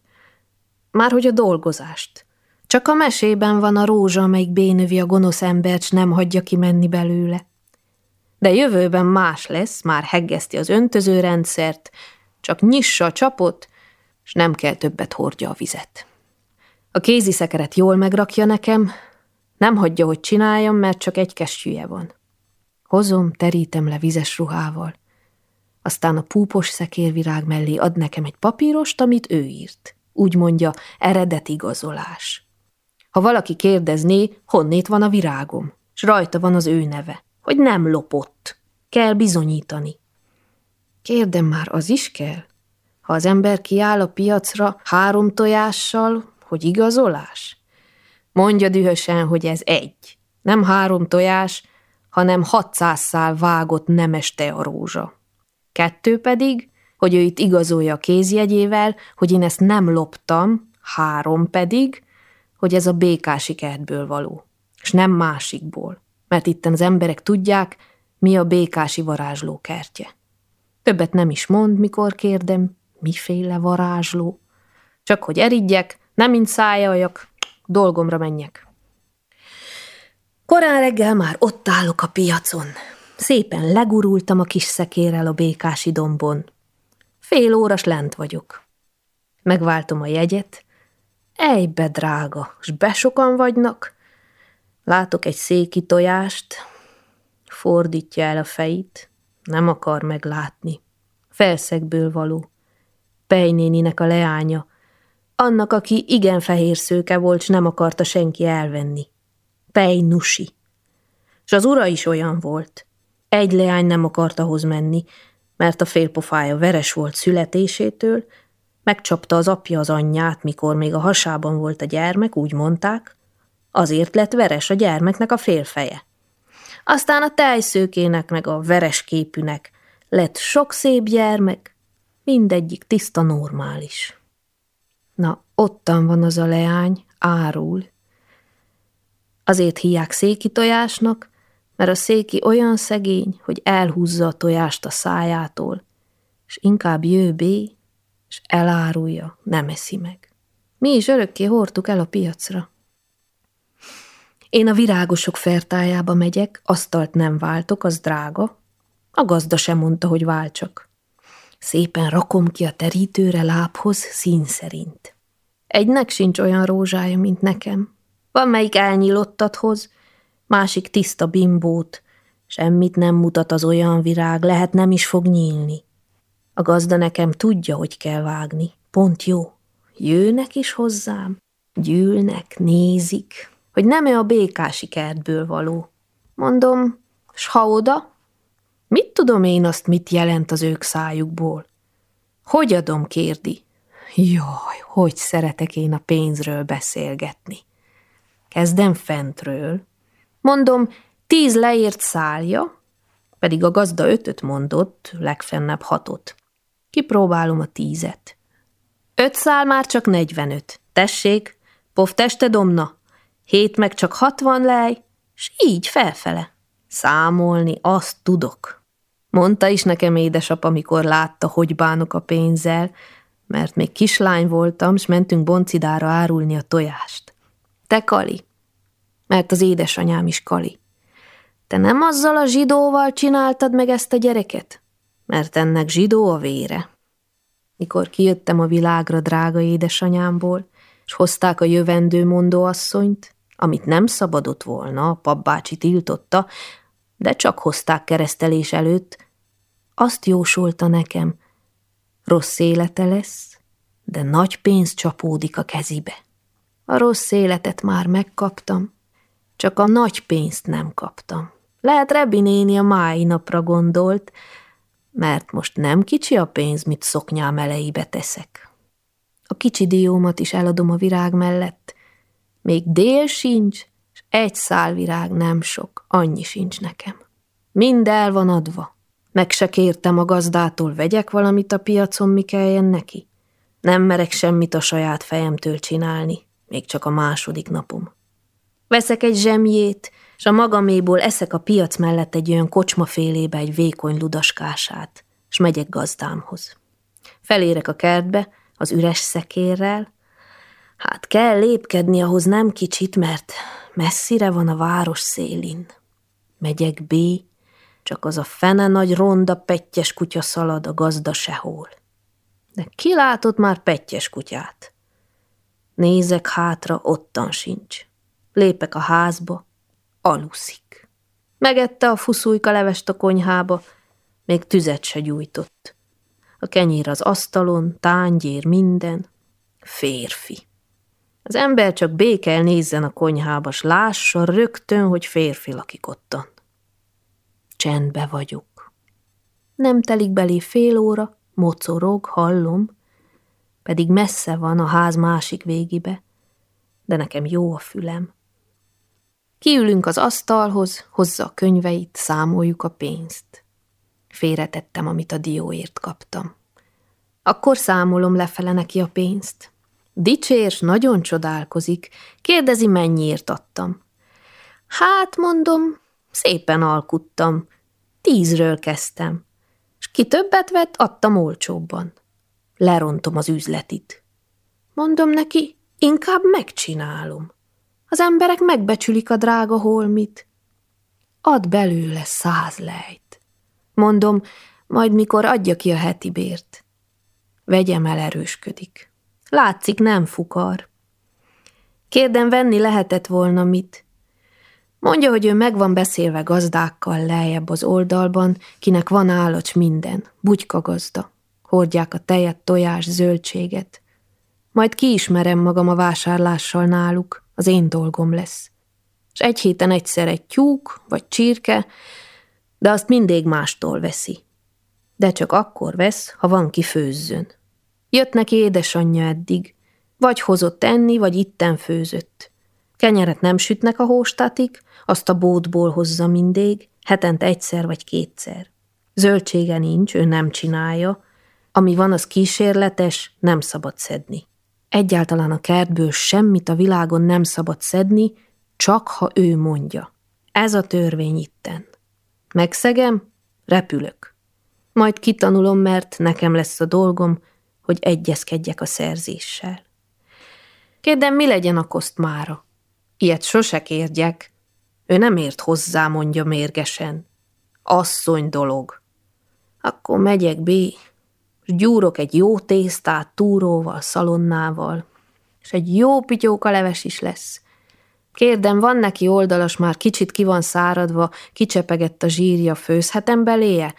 Már hogy a dolgozást. Csak a mesében van a rózsa, amelyik bénövi a gonosz embert, nem hagyja kimenni belőle. De jövőben más lesz, már heggeszti az öntözőrendszert, csak nyissa a csapot, és nem kell többet hordja a vizet. A kézi szekeret jól megrakja nekem, nem hagyja, hogy csináljam, mert csak egy kestjűje van. Hozom, terítem le vizes ruhával. Aztán a púpos szekérvirág mellé ad nekem egy papírost, amit ő írt. Úgy mondja, eredet igazolás. Ha valaki kérdezné, honnét van a virágom, s rajta van az ő neve, hogy nem lopott. Kell bizonyítani. Kérdem már, az is kell? Ha az ember kiáll a piacra három tojással, hogy igazolás? Mondja dühösen, hogy ez egy. Nem három tojás, hanem hatszáz szál vágott nemes rózsa. Kettő pedig, hogy ő itt igazolja a kézjegyével, hogy én ezt nem loptam, három pedig, hogy ez a békási kertből való, és nem másikból, mert itten az emberek tudják, mi a békási varázsló kertje. Többet nem is mond, mikor kérdem, miféle varázsló. Csak hogy erigyek, nem mint szájaljak, dolgomra menjek. Korán reggel már ott állok a piacon. Szépen legurultam a kis szekérrel a békási dombon. Fél óras lent vagyok. Megváltom a jegyet. Ejbe drága, s besokan vagynak. Látok egy széki tojást, fordítja el a fejét, nem akar meglátni. Felszegből való. Pejnéninek a leánya, annak, aki igen fehér szőke volt, s nem akarta senki elvenni. Pej Nusi. És az ura is olyan volt. Egy leány nem akart ahhoz menni, mert a félpofája veres volt születésétől, megcsapta az apja az anyját, mikor még a hasában volt a gyermek, úgy mondták, azért lett veres a gyermeknek a félfeje. Aztán a tejszőkének meg a veres képűnek lett sok szép gyermek, mindegyik tiszta normális. Na, ottan van az a leány, árul. Azért hívják széki tojásnak, mert a széki olyan szegény, hogy elhúzza a tojást a szájától, és inkább jő bé, és elárulja, nem eszi meg. Mi is örökké hordtuk el a piacra. Én a virágosok fertájába megyek, asztalt nem váltok, az drága. A gazda sem mondta, hogy váltsak. Szépen rakom ki a terítőre lábhoz szín szerint. Egynek sincs olyan rózsája, mint nekem. Van melyik elnyílottat hoz, másik tiszta bimbót, semmit nem mutat az olyan virág, lehet nem is fog nyílni. A gazda nekem tudja, hogy kell vágni, pont jó. Jönnek is hozzám, gyűlnek, nézik, hogy nem ő a békási kertből való. Mondom, s ha oda? Mit tudom én azt, mit jelent az ők szájukból? Hogy adom, kérdi. Jaj, hogy szeretek én a pénzről beszélgetni. Kezdem fentről, Mondom, tíz leért szálja, pedig a gazda ötöt mondott, legfennebb hatot. Kipróbálom a tízet. Öt szál már csak negyvenöt. Tessék, pov teste domna. Hét meg csak hatvan lej, s így felfele. Számolni azt tudok. Mondta is nekem édesapa, amikor látta, hogy bánok a pénzzel, mert még kislány voltam, s mentünk boncidára árulni a tojást. Te Kali, mert az édesanyám is Kali. Te nem azzal a zsidóval csináltad meg ezt a gyereket? Mert ennek zsidó a vére. Mikor kijöttem a világra drága édesanyámból, és hozták a jövendő mondóasszonyt, amit nem szabadott volna, a papbácsi tiltotta, de csak hozták keresztelés előtt, azt jósolta nekem, rossz élete lesz, de nagy pénz csapódik a kezibe. A rossz életet már megkaptam, csak a nagy pénzt nem kaptam. Lehet Rebi néni a mái napra gondolt, mert most nem kicsi a pénz, mit szoknyám elejébe teszek. A kicsi diómat is eladom a virág mellett. Még dél sincs, és egy szál virág nem sok, annyi sincs nekem. Mind el van adva. Meg se kértem a gazdától, vegyek valamit a piacon, mi kelljen neki. Nem merek semmit a saját fejemtől csinálni, még csak a második napom. Veszek egy zsemjét, és a magaméból eszek a piac mellett egy olyan kocsmafélébe egy vékony ludaskását, és megyek gazdámhoz. Felérek a kertbe, az üres szekérrel. Hát kell lépkedni ahhoz nem kicsit, mert messzire van a város szélin. Megyek B, csak az a fene nagy ronda pettyes kutya szalad a gazda sehol. De ki látott már pettyes kutyát? Nézek hátra, ottan sincs. Lépek a házba, aluszik. Megette a fuszújka levest a konyhába, még tüzet se gyújtott. A kenyér az asztalon, tángyér minden. Férfi. Az ember csak békel nézzen a konyhába, s lássa rögtön, hogy férfi lakik ottan. Csendbe vagyok. Nem telik belé fél óra, mocorog, hallom, pedig messze van a ház másik végibe, de nekem jó a fülem. Kiülünk az asztalhoz, hozza a könyveit, számoljuk a pénzt. Félretettem, amit a dióért kaptam. Akkor számolom lefele neki a pénzt. Dicsérs nagyon csodálkozik, kérdezi, mennyiért adtam. Hát, mondom, szépen alkuttam, tízről kezdtem, és ki többet vett, adtam olcsóbban. Lerontom az üzletit. Mondom neki, inkább megcsinálom. Az emberek megbecsülik a drága holmit. Ad belőle száz lejt. Mondom, majd mikor adja ki a heti bért. Vegyem el erősködik. Látszik, nem fukar. Kérdem, venni lehetett volna mit. Mondja, hogy ő meg van beszélve gazdákkal lejjebb az oldalban, kinek van állacs minden, bugyka gazda. Hordják a tejet, tojás, zöldséget. Majd kiismerem magam a vásárlással náluk az én dolgom lesz. És egy héten egyszer egy tyúk vagy csirke, de azt mindig mástól veszi. De csak akkor vesz, ha van ki főzzön. Jött neki édesanyja eddig, vagy hozott enni, vagy itten főzött. Kenyeret nem sütnek a hóstatik, azt a bótból hozza mindig, hetente egyszer vagy kétszer. Zöldsége nincs, ő nem csinálja, ami van, az kísérletes, nem szabad szedni. Egyáltalán a kertből semmit a világon nem szabad szedni, csak ha ő mondja. Ez a törvény itten. Megszegem, repülök. Majd kitanulom, mert nekem lesz a dolgom, hogy egyezkedjek a szerzéssel. Kérdem, mi legyen a koszt mára? Ilyet sose kérjek. Ő nem ért hozzá, mondja mérgesen. Asszony dolog. Akkor megyek, B, és gyúrok egy jó tésztát túróval, szalonnával, és egy jó pityóka leves is lesz. Kérdem, van neki oldalas, már kicsit ki van száradva, kicsepegett a zsírja, főzhetem beléje?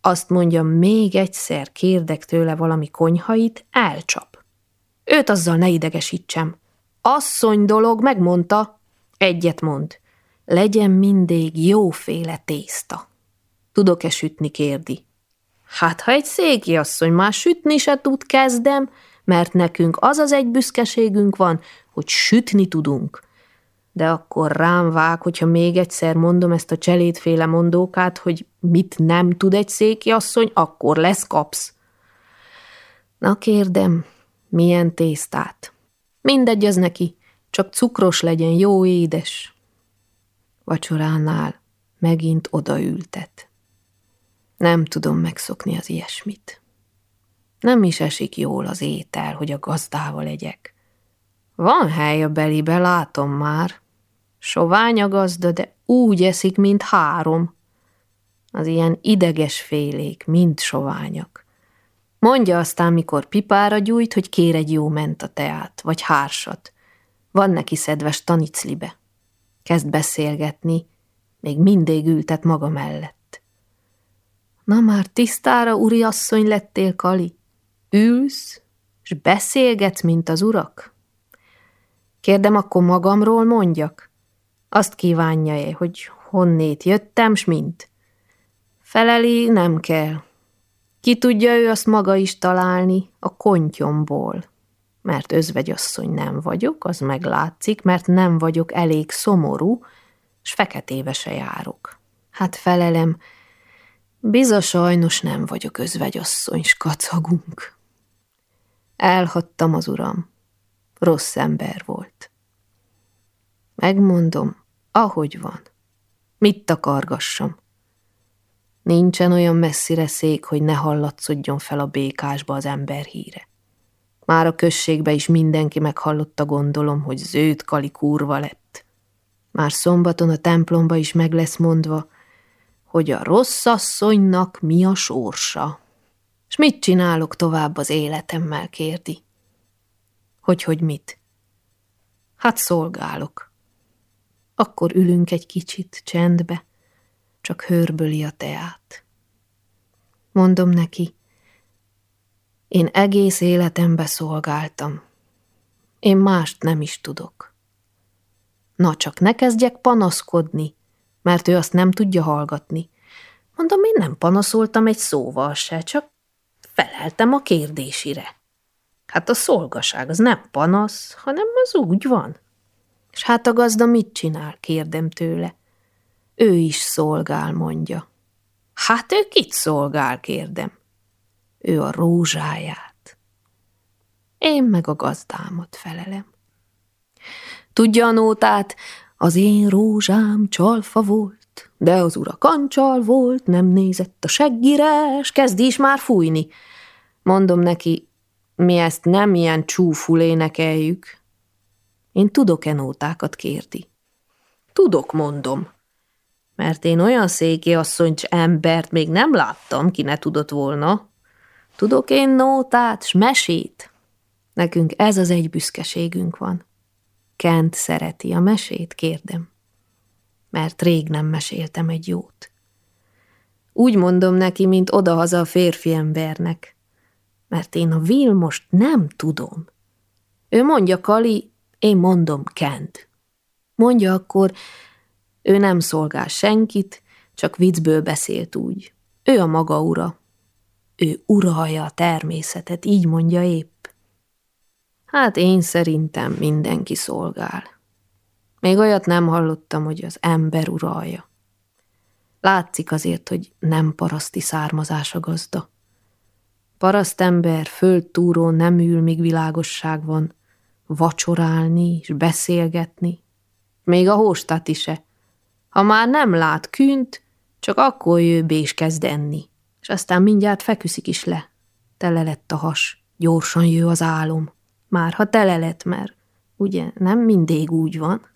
Azt mondja, még egyszer kérdek tőle valami konyhait, elcsap. Őt azzal ne idegesítsem. Asszony dolog, megmondta. Egyet mond. Legyen mindig jóféle tészta. Tudok-e sütni, kérdi. Hát, ha egy széki asszony már sütni se tud, kezdem, mert nekünk az az egy büszkeségünk van, hogy sütni tudunk. de akkor rám vág, hogyha még egyszer mondom ezt a cselédféle mondókát, hogy mit nem tud egy széki asszony, akkor lesz kapsz. Na kérdem, milyen tésztát? Mindegy az neki, csak cukros legyen, jó édes. Vacsoránál megint odaültet. Nem tudom megszokni az ilyesmit. Nem is esik jól az étel, hogy a gazdával legyek. Van hely a belibe, látom már. Sovány a gazda, de úgy eszik, mint három. Az ilyen ideges félék, mind soványak. Mondja aztán, mikor pipára gyújt, hogy kér egy jó ment a teát, vagy hársat. Van neki szedves taniclibe. Kezd beszélgetni, még mindig ültet maga mellett. Na már tisztára, asszony lettél, Kali? Ülsz, és beszélgetsz, mint az urak? Kérdem, akkor magamról mondjak? Azt kívánja-e, hogy honnét jöttem, s mint? Feleli nem kell. Ki tudja ő azt maga is találni a kontyomból. Mert özvegyasszony nem vagyok, az meglátszik, mert nem vagyok elég szomorú, s feketéve se járok. Hát felelem, bizony sajnos nem vagyok özvegyasszony, kacagunk. Elhattam az uram. Rossz ember volt. Megmondom, ahogy van. Mit takargassam? Nincsen olyan messzire szék, hogy ne hallatszodjon fel a békásba az ember híre. Már a községbe is mindenki meghallotta gondolom, hogy zöld kali kurva lett. Már szombaton a templomba is meg lesz mondva, hogy a rossz asszonynak mi a sorsa. És mit csinálok tovább az életemmel, kérdi. Hogy, hogy mit? Hát szolgálok. Akkor ülünk egy kicsit csendbe, csak hörböli a teát. Mondom neki, én egész életembe szolgáltam. Én mást nem is tudok. Na csak ne kezdjek panaszkodni, mert ő azt nem tudja hallgatni. Mondom, én nem panaszoltam egy szóval se, csak feleltem a kérdésire. Hát a szolgaság az nem panasz, hanem az úgy van. És hát a gazda mit csinál, kérdem tőle. Ő is szolgál, mondja. Hát ő kit szolgál, kérdem. Ő a rózsáját. Én meg a gazdámat felelem. Tudja a nótát, az én rózsám csalfa volt, de az ura kancsal volt, nem nézett a seggire, s kezd is már fújni. Mondom neki, mi ezt nem ilyen csúful énekeljük. Én tudok-e nótákat kérdi? Tudok, mondom. Mert én olyan széki asszony embert még nem láttam, ki ne tudott volna. Tudok én nótát, s mesét? Nekünk ez az egy büszkeségünk van. Kent szereti a mesét, kérdem. Mert rég nem meséltem egy jót. Úgy mondom neki, mint odahaza a férfi embernek. Mert én a Vilmost nem tudom. Ő mondja Kali, én mondom Kent. Mondja akkor, ő nem szolgál senkit, csak viccből beszélt úgy. Ő a maga ura. Ő uralja a természetet, így mondja épp. Hát én szerintem mindenki szolgál. Még olyat nem hallottam, hogy az ember uralja. Látszik azért, hogy nem paraszti származás a gazda. Parasztember földtúró nem ül, míg világosság van, vacsorálni és beszélgetni. Még a hóstat is -e. Ha már nem lát künt, csak akkor jő és kezd enni, és aztán mindjárt feküszik is le. Tele lett a has, gyorsan jő az álom. Már ha tele lett, mert ugye nem mindig úgy van.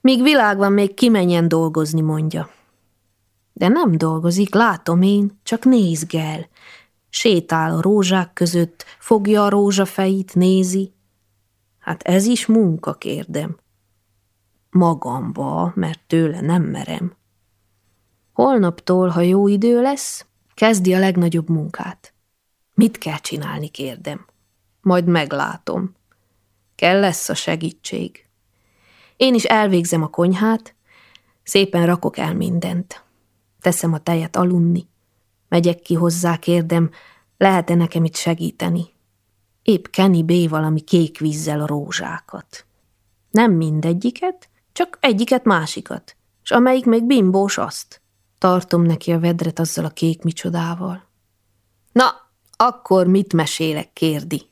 Míg világ van, még kimenjen dolgozni, mondja. De nem dolgozik, látom én, csak nézgel. Sétál a rózsák között, fogja a rózsafejét, nézi. Hát ez is munka, kérdem. Magamba, mert tőle nem merem. Holnaptól, ha jó idő lesz, kezdi a legnagyobb munkát. Mit kell csinálni, kérdem majd meglátom. Kell lesz a segítség. Én is elvégzem a konyhát, szépen rakok el mindent. Teszem a tejet alunni. Megyek ki hozzá, kérdem, lehet-e nekem itt segíteni? Épp Kenny B. valami kék vízzel a rózsákat. Nem mindegyiket, csak egyiket másikat, és amelyik még bimbós azt. Tartom neki a vedret azzal a kék micsodával. Na, akkor mit mesélek, kérdi?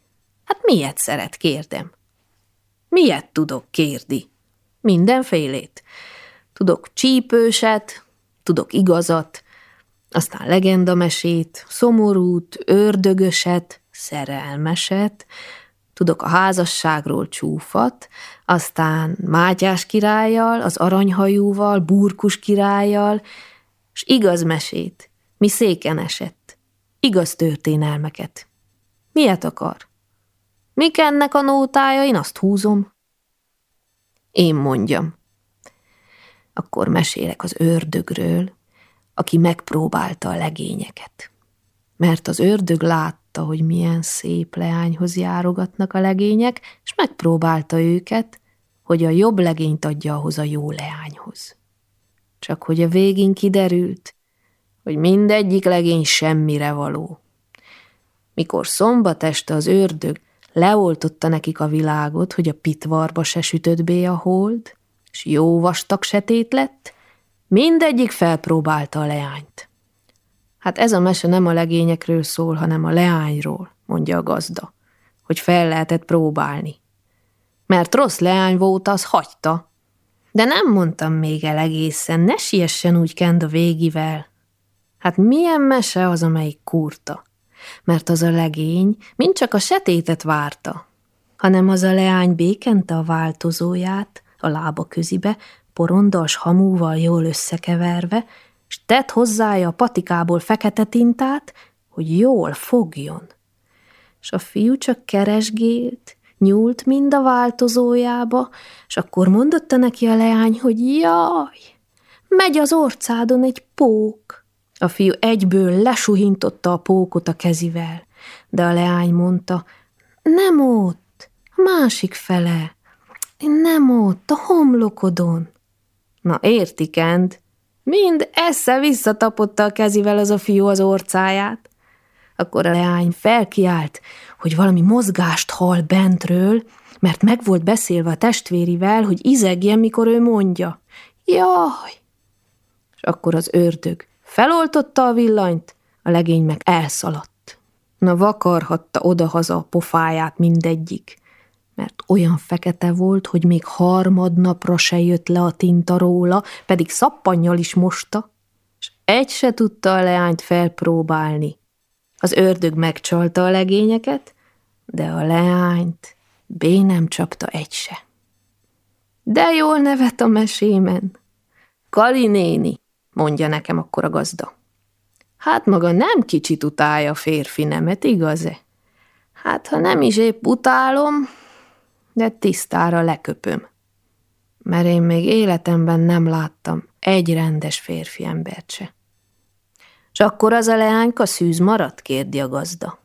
Hát miért szeret, kérdem. Miért tudok, kérdi? Mindenfélét. Tudok csípőset, tudok igazat, aztán legendamesét, szomorút, ördögöset, szerelmeset, tudok a házasságról csúfat, aztán Mátyás királlyal, az aranyhajúval, Burkus királlyal, s igaz mesét, mi széken esett, igaz történelmeket. Miért akar? Mik ennek a nótája, én azt húzom. Én mondjam. Akkor mesélek az ördögről, aki megpróbálta a legényeket. Mert az ördög látta, hogy milyen szép leányhoz járogatnak a legények, és megpróbálta őket, hogy a jobb legényt adja ahhoz a jó leányhoz. Csak hogy a végén kiderült, hogy mindegyik legény semmire való. Mikor szombat este az ördög leoltotta nekik a világot, hogy a pitvarba se sütött bé a hold, és jó vastag setét lett, mindegyik felpróbálta a leányt. Hát ez a mese nem a legényekről szól, hanem a leányról, mondja a gazda, hogy fel lehetett próbálni. Mert rossz leány volt, az hagyta. De nem mondtam még el egészen, ne siessen úgy kend a végivel. Hát milyen mese az, amelyik kurta? Mert az a legény mind csak a setétet várta, hanem az a leány békente a változóját a lába közibe, porondas hamúval jól összekeverve, s tett hozzája a patikából fekete tintát, hogy jól fogjon. És a fiú csak keresgélt, nyúlt mind a változójába, és akkor mondotta neki a leány, hogy jaj, megy az orcádon egy pók. A fiú egyből lesuhintotta a pókot a kezivel, de a leány mondta, nem ott, másik fele, nem ott, a homlokodon. Na értikend, mind esze visszatapotta a kezivel az a fiú az orcáját. Akkor a leány felkiált, hogy valami mozgást hall bentről, mert meg volt beszélve a testvérivel, hogy izegjen, mikor ő mondja. Jaj! És akkor az ördög feloltotta a villanyt, a legény meg elszaladt. Na vakarhatta odahaza a pofáját mindegyik, mert olyan fekete volt, hogy még harmadnapra se jött le a tinta róla, pedig szappannyal is mosta, és egy se tudta a leányt felpróbálni. Az ördög megcsalta a legényeket, de a leányt bé nem csapta egy se. De jól nevet a mesémen. Kali néni, mondja nekem akkor a gazda. Hát maga nem kicsit utálja a férfi nemet, igaz-e? Hát, ha nem is épp utálom, de tisztára leköpöm. Mert én még életemben nem láttam egy rendes férfi embert se. És akkor az a leányka szűz maradt? kérdi a gazda.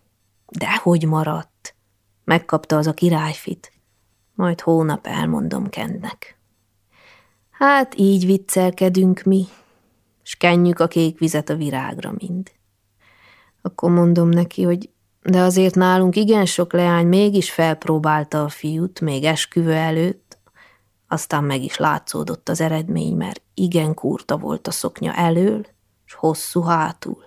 Dehogy maradt. Megkapta az a királyfit. Majd hónap elmondom Kendnek. Hát így viccelkedünk mi, s kenjük a kék vizet a virágra mind. Akkor mondom neki, hogy de azért nálunk igen sok leány mégis felpróbálta a fiút, még esküvő előtt, aztán meg is látszódott az eredmény, mert igen kurta volt a szoknya elől, és hosszú hátul.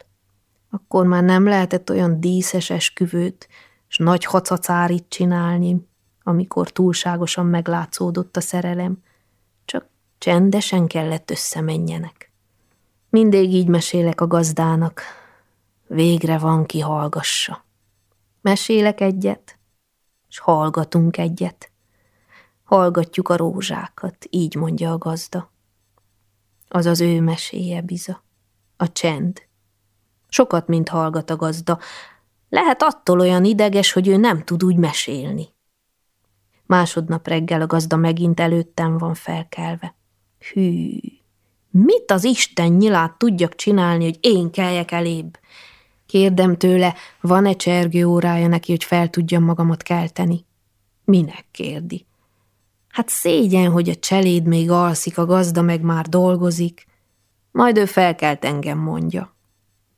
Akkor már nem lehetett olyan díszes esküvőt, és nagy hacacárit csinálni, amikor túlságosan meglátszódott a szerelem, csak csendesen kellett összemenjenek. Mindig így mesélek a gazdának, végre van ki hallgassa. Mesélek egyet, és hallgatunk egyet. Hallgatjuk a rózsákat, így mondja a gazda. Az az ő meséje biza. A csend. Sokat, mint hallgat a gazda. Lehet attól olyan ideges, hogy ő nem tud úgy mesélni. Másodnap reggel a gazda megint előttem van felkelve. Hű, mit az Isten nyilát tudjak csinálni, hogy én keljek elébb? Kérdem tőle, van-e csergő órája neki, hogy fel tudjam magamat kelteni? Minek kérdi? Hát szégyen, hogy a cseléd még alszik, a gazda meg már dolgozik. Majd ő felkelt engem, mondja.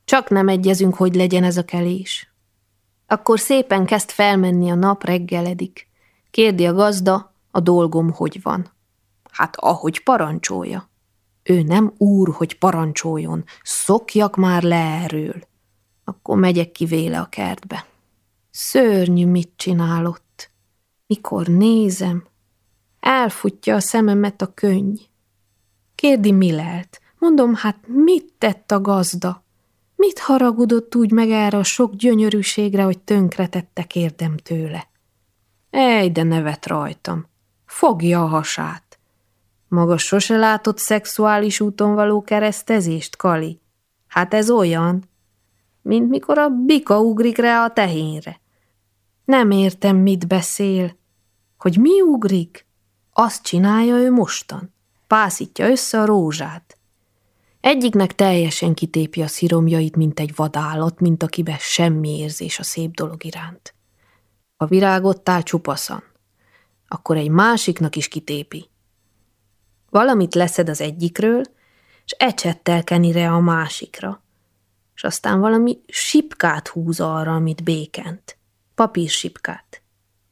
Csak nem egyezünk, hogy legyen ez a kelés. Akkor szépen kezd felmenni a nap reggeledik. Kérdi a gazda, a dolgom hogy van. Hát ahogy parancsolja. Ő nem úr, hogy parancsoljon, szokjak már le erről. Akkor megyek ki véle a kertbe. Szörnyű, mit csinálott. Mikor nézem, elfutja a szememet a könny. Kérdi, mi? Mondom, hát mit tett a gazda? Mit haragudott úgy meg erre a sok gyönyörűségre, hogy tönkretette kérdem tőle? Ej, de nevet rajtam. Fogja a hasát. Maga sose látott szexuális úton való keresztezést, Kali? Hát ez olyan, mint mikor a bika ugrik rá a tehénre. Nem értem, mit beszél. Hogy mi ugrik? Azt csinálja ő mostan. Pászítja össze a rózsát. Egyiknek teljesen kitépi a sziromjait, mint egy vadállat, mint akibe semmi érzés a szép dolog iránt. A virágot áll csupaszan. Akkor egy másiknak is kitépi. Valamit leszed az egyikről, és ecsettel kenire a másikra. És aztán valami sipkát húz arra, amit békent. Papírsipkát.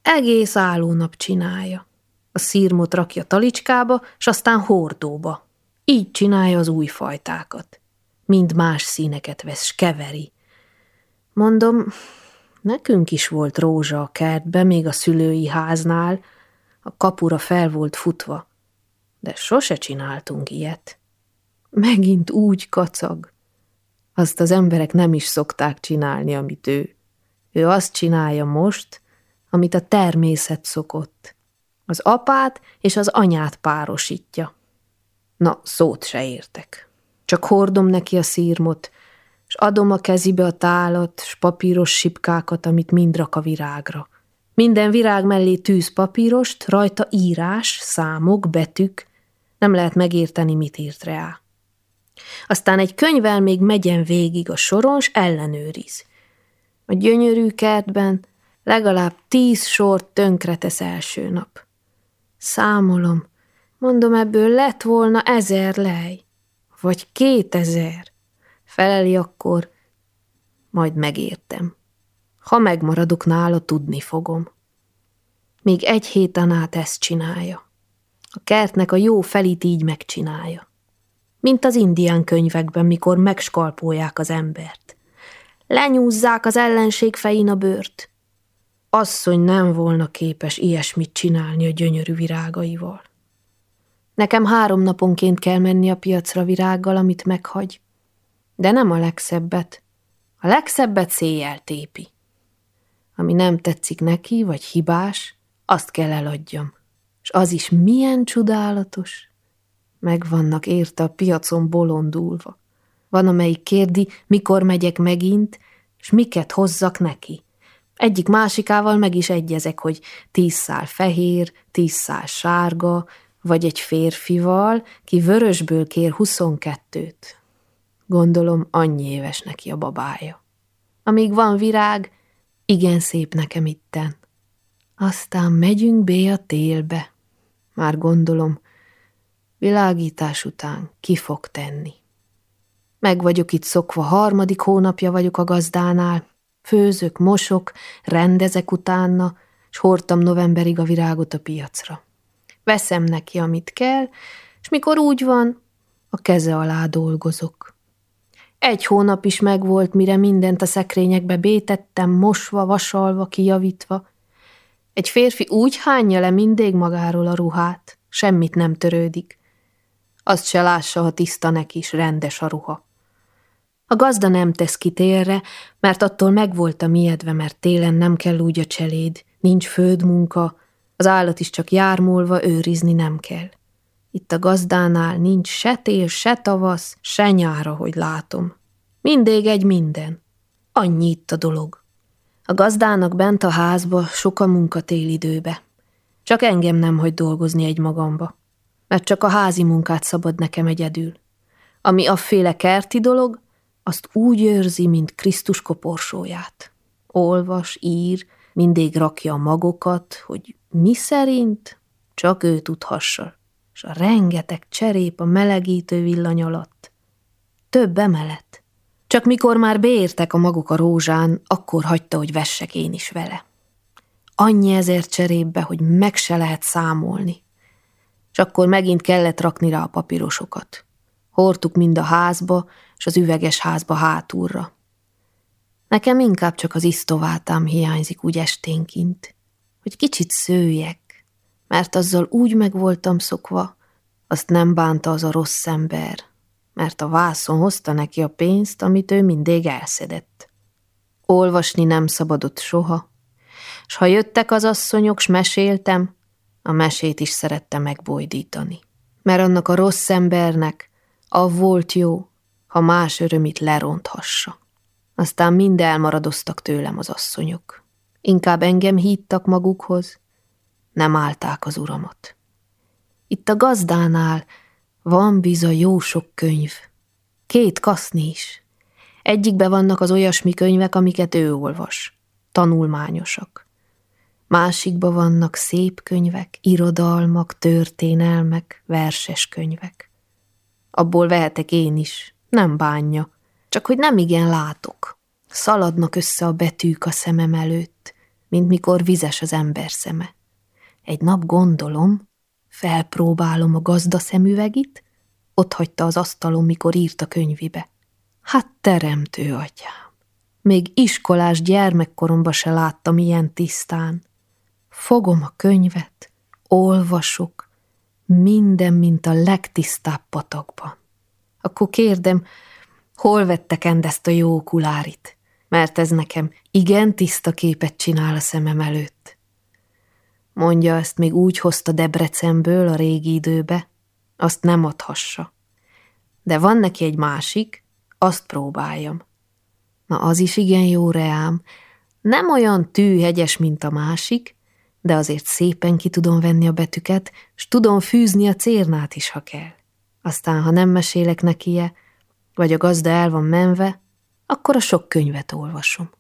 Egész állónap csinálja. A szírmot rakja talicskába, és aztán hordóba. Így csinálja az új fajtákat. Mind más színeket vesz, keveri. Mondom, nekünk is volt rózsa a kertbe, még a szülői háznál, a kapura fel volt futva, de sose csináltunk ilyet. Megint úgy kacag. Azt az emberek nem is szokták csinálni, amit ő. Ő azt csinálja most, amit a természet szokott. Az apát és az anyát párosítja. Na, szót se értek. Csak hordom neki a szírmot, és adom a kezibe a tálat, s papíros sipkákat, amit mind rak a virágra. Minden virág mellé tűz papírost, rajta írás, számok, betűk, nem lehet megérteni, mit írt rá. Aztán egy könyvvel még megyen végig a soron, s ellenőriz. A gyönyörű kertben legalább tíz sort tönkretesz első nap. Számolom, Mondom, ebből lett volna ezer lej, vagy kétezer. Feleli akkor, majd megértem. Ha megmaradok nála, tudni fogom. Még egy héten át ezt csinálja. A kertnek a jó felét így megcsinálja. Mint az indián könyvekben, mikor megskalpolják az embert. Lenyúzzák az ellenség fején a bőrt. Asszony nem volna képes ilyesmit csinálni a gyönyörű virágaival. Nekem három naponként kell menni a piacra virággal, amit meghagy. De nem a legszebbet. A legszebbet széjjel tépi. Ami nem tetszik neki, vagy hibás, azt kell eladjam. És az is milyen csodálatos. Megvannak érte a piacon bolondulva. Van, amelyik kérdi, mikor megyek megint, és miket hozzak neki. Egyik másikával meg is egyezek, hogy tíz szál fehér, tíz szál sárga, vagy egy férfival, ki vörösből kér huszonkettőt. Gondolom, annyi éves neki a babája. Amíg van virág, igen szép nekem itten. Aztán megyünk be a télbe. Már gondolom, világítás után ki fog tenni. Meg vagyok itt szokva, harmadik hónapja vagyok a gazdánál, főzök, mosok, rendezek utána, s hordtam novemberig a virágot a piacra veszem neki, amit kell, és mikor úgy van, a keze alá dolgozok. Egy hónap is megvolt, mire mindent a szekrényekbe bétettem, mosva, vasalva, kijavítva. Egy férfi úgy hányja le mindig magáról a ruhát, semmit nem törődik. Azt se lássa, ha tiszta neki is, rendes a ruha. A gazda nem tesz ki télre, mert attól megvolt a miedve, mert télen nem kell úgy a cseléd, nincs földmunka, az állat is csak jármulva őrizni nem kell. Itt a gazdánál nincs se tél, se tavasz, se nyára, hogy látom. Mindig egy minden. Annyi itt a dolog. A gazdának bent a házba sok a munka télidőbe. Csak engem nem hagy dolgozni egy magamba, mert csak a házi munkát szabad nekem egyedül. Ami afféle kerti dolog, azt úgy őrzi, mint Krisztus koporsóját. Olvas, ír, mindig rakja a magokat, hogy mi szerint csak ő tudhassa, és a rengeteg cserép a melegítő villany alatt. Több emelet. Csak mikor már beértek a magok a rózsán, akkor hagyta, hogy vessek én is vele. annyi ezért cserébe, hogy meg se lehet számolni. És akkor megint kellett rakni rá a papírosokat. Hordtuk mind a házba, és az üveges házba hátulra. Nekem inkább csak az isztováltám hiányzik úgy esténként, hogy kicsit szőjek, mert azzal úgy meg voltam szokva, azt nem bánta az a rossz ember, mert a vászon hozta neki a pénzt, amit ő mindig elszedett. Olvasni nem szabadott soha, s ha jöttek az asszonyok, s meséltem, a mesét is szerette megbojdítani. Mert annak a rossz embernek a volt jó, ha más örömit leronthassa. Aztán mind elmaradoztak tőlem az asszonyok. Inkább engem hívtak magukhoz, nem állták az uramat. Itt a gazdánál van biza jó sok könyv. Két kaszni is. Egyikbe vannak az olyasmi könyvek, amiket ő olvas. Tanulmányosak. Másikba vannak szép könyvek, irodalmak, történelmek, verses könyvek. Abból vehetek én is, nem bánja, csak hogy nem igen látok. Szaladnak össze a betűk a szemem előtt, mint mikor vizes az ember szeme. Egy nap gondolom, felpróbálom a gazda szemüvegit, ott hagyta az asztalon, mikor írt a könyvibe. Hát teremtő atyám! Még iskolás gyermekkoromba se láttam ilyen tisztán. Fogom a könyvet, olvasok, minden, mint a legtisztább patakban. Akkor kérdem, hol vettek ezt a jó kulárit? Mert ez nekem igen tiszta képet csinál a szemem előtt. Mondja, ezt még úgy hozta Debrecenből a régi időbe, azt nem adhassa. De van neki egy másik, azt próbáljam. Na az is igen jó reám, nem olyan tűhegyes, mint a másik, de azért szépen ki tudom venni a betűket, s tudom fűzni a cérnát is, ha kell. Aztán, ha nem mesélek nekie, vagy a gazda el van menve, akkor a sok könyvet olvasom.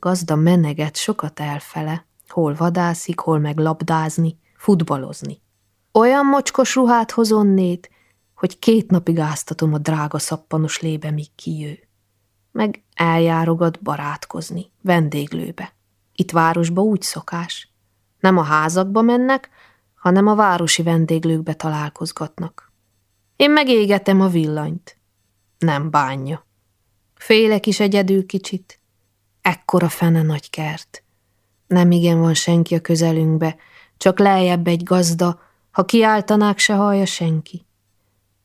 Gazda meneget sokat elfele, hol vadászik, hol meg labdázni, futbalozni. Olyan mocskos ruhát hozonnét, hogy két napig áztatom a drága szappanos lébe, míg kijő. Meg eljárogat barátkozni, vendéglőbe. Itt városba úgy szokás. Nem a házakba mennek, hanem a városi vendéglőkbe találkozgatnak. Én megégetem a villanyt. Nem bánja. Félek is egyedül kicsit. Ekkora fene nagy kert. Nem igen van senki a közelünkbe, csak lejjebb egy gazda, ha kiáltanák, se hallja senki.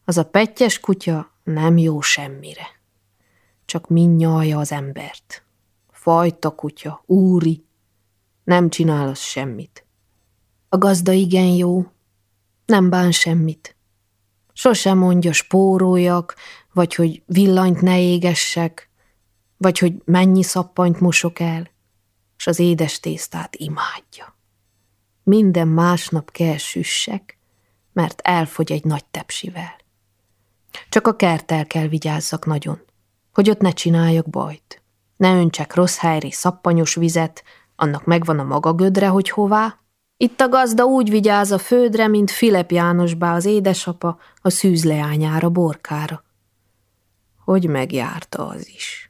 Az a pettyes kutya nem jó semmire. Csak minnyalja az embert. Fajta kutya, úri, nem csinál az semmit. A gazda igen jó, nem bán semmit. Sosem mondja spóroljak, vagy hogy villanyt ne égessek, vagy hogy mennyi szappanyt mosok el, és az édes tésztát imádja. Minden másnap kell süssek, mert elfogy egy nagy tepsivel. Csak a kertel kell vigyázzak nagyon, hogy ott ne csináljak bajt. Ne öntsek rossz helyre szappanyos vizet, annak megvan a maga gödre, hogy hová. Itt a gazda úgy vigyáz a földre, mint Filip Jánosbá az édesapa a szűzleányára, borkára. Hogy megjárta az is.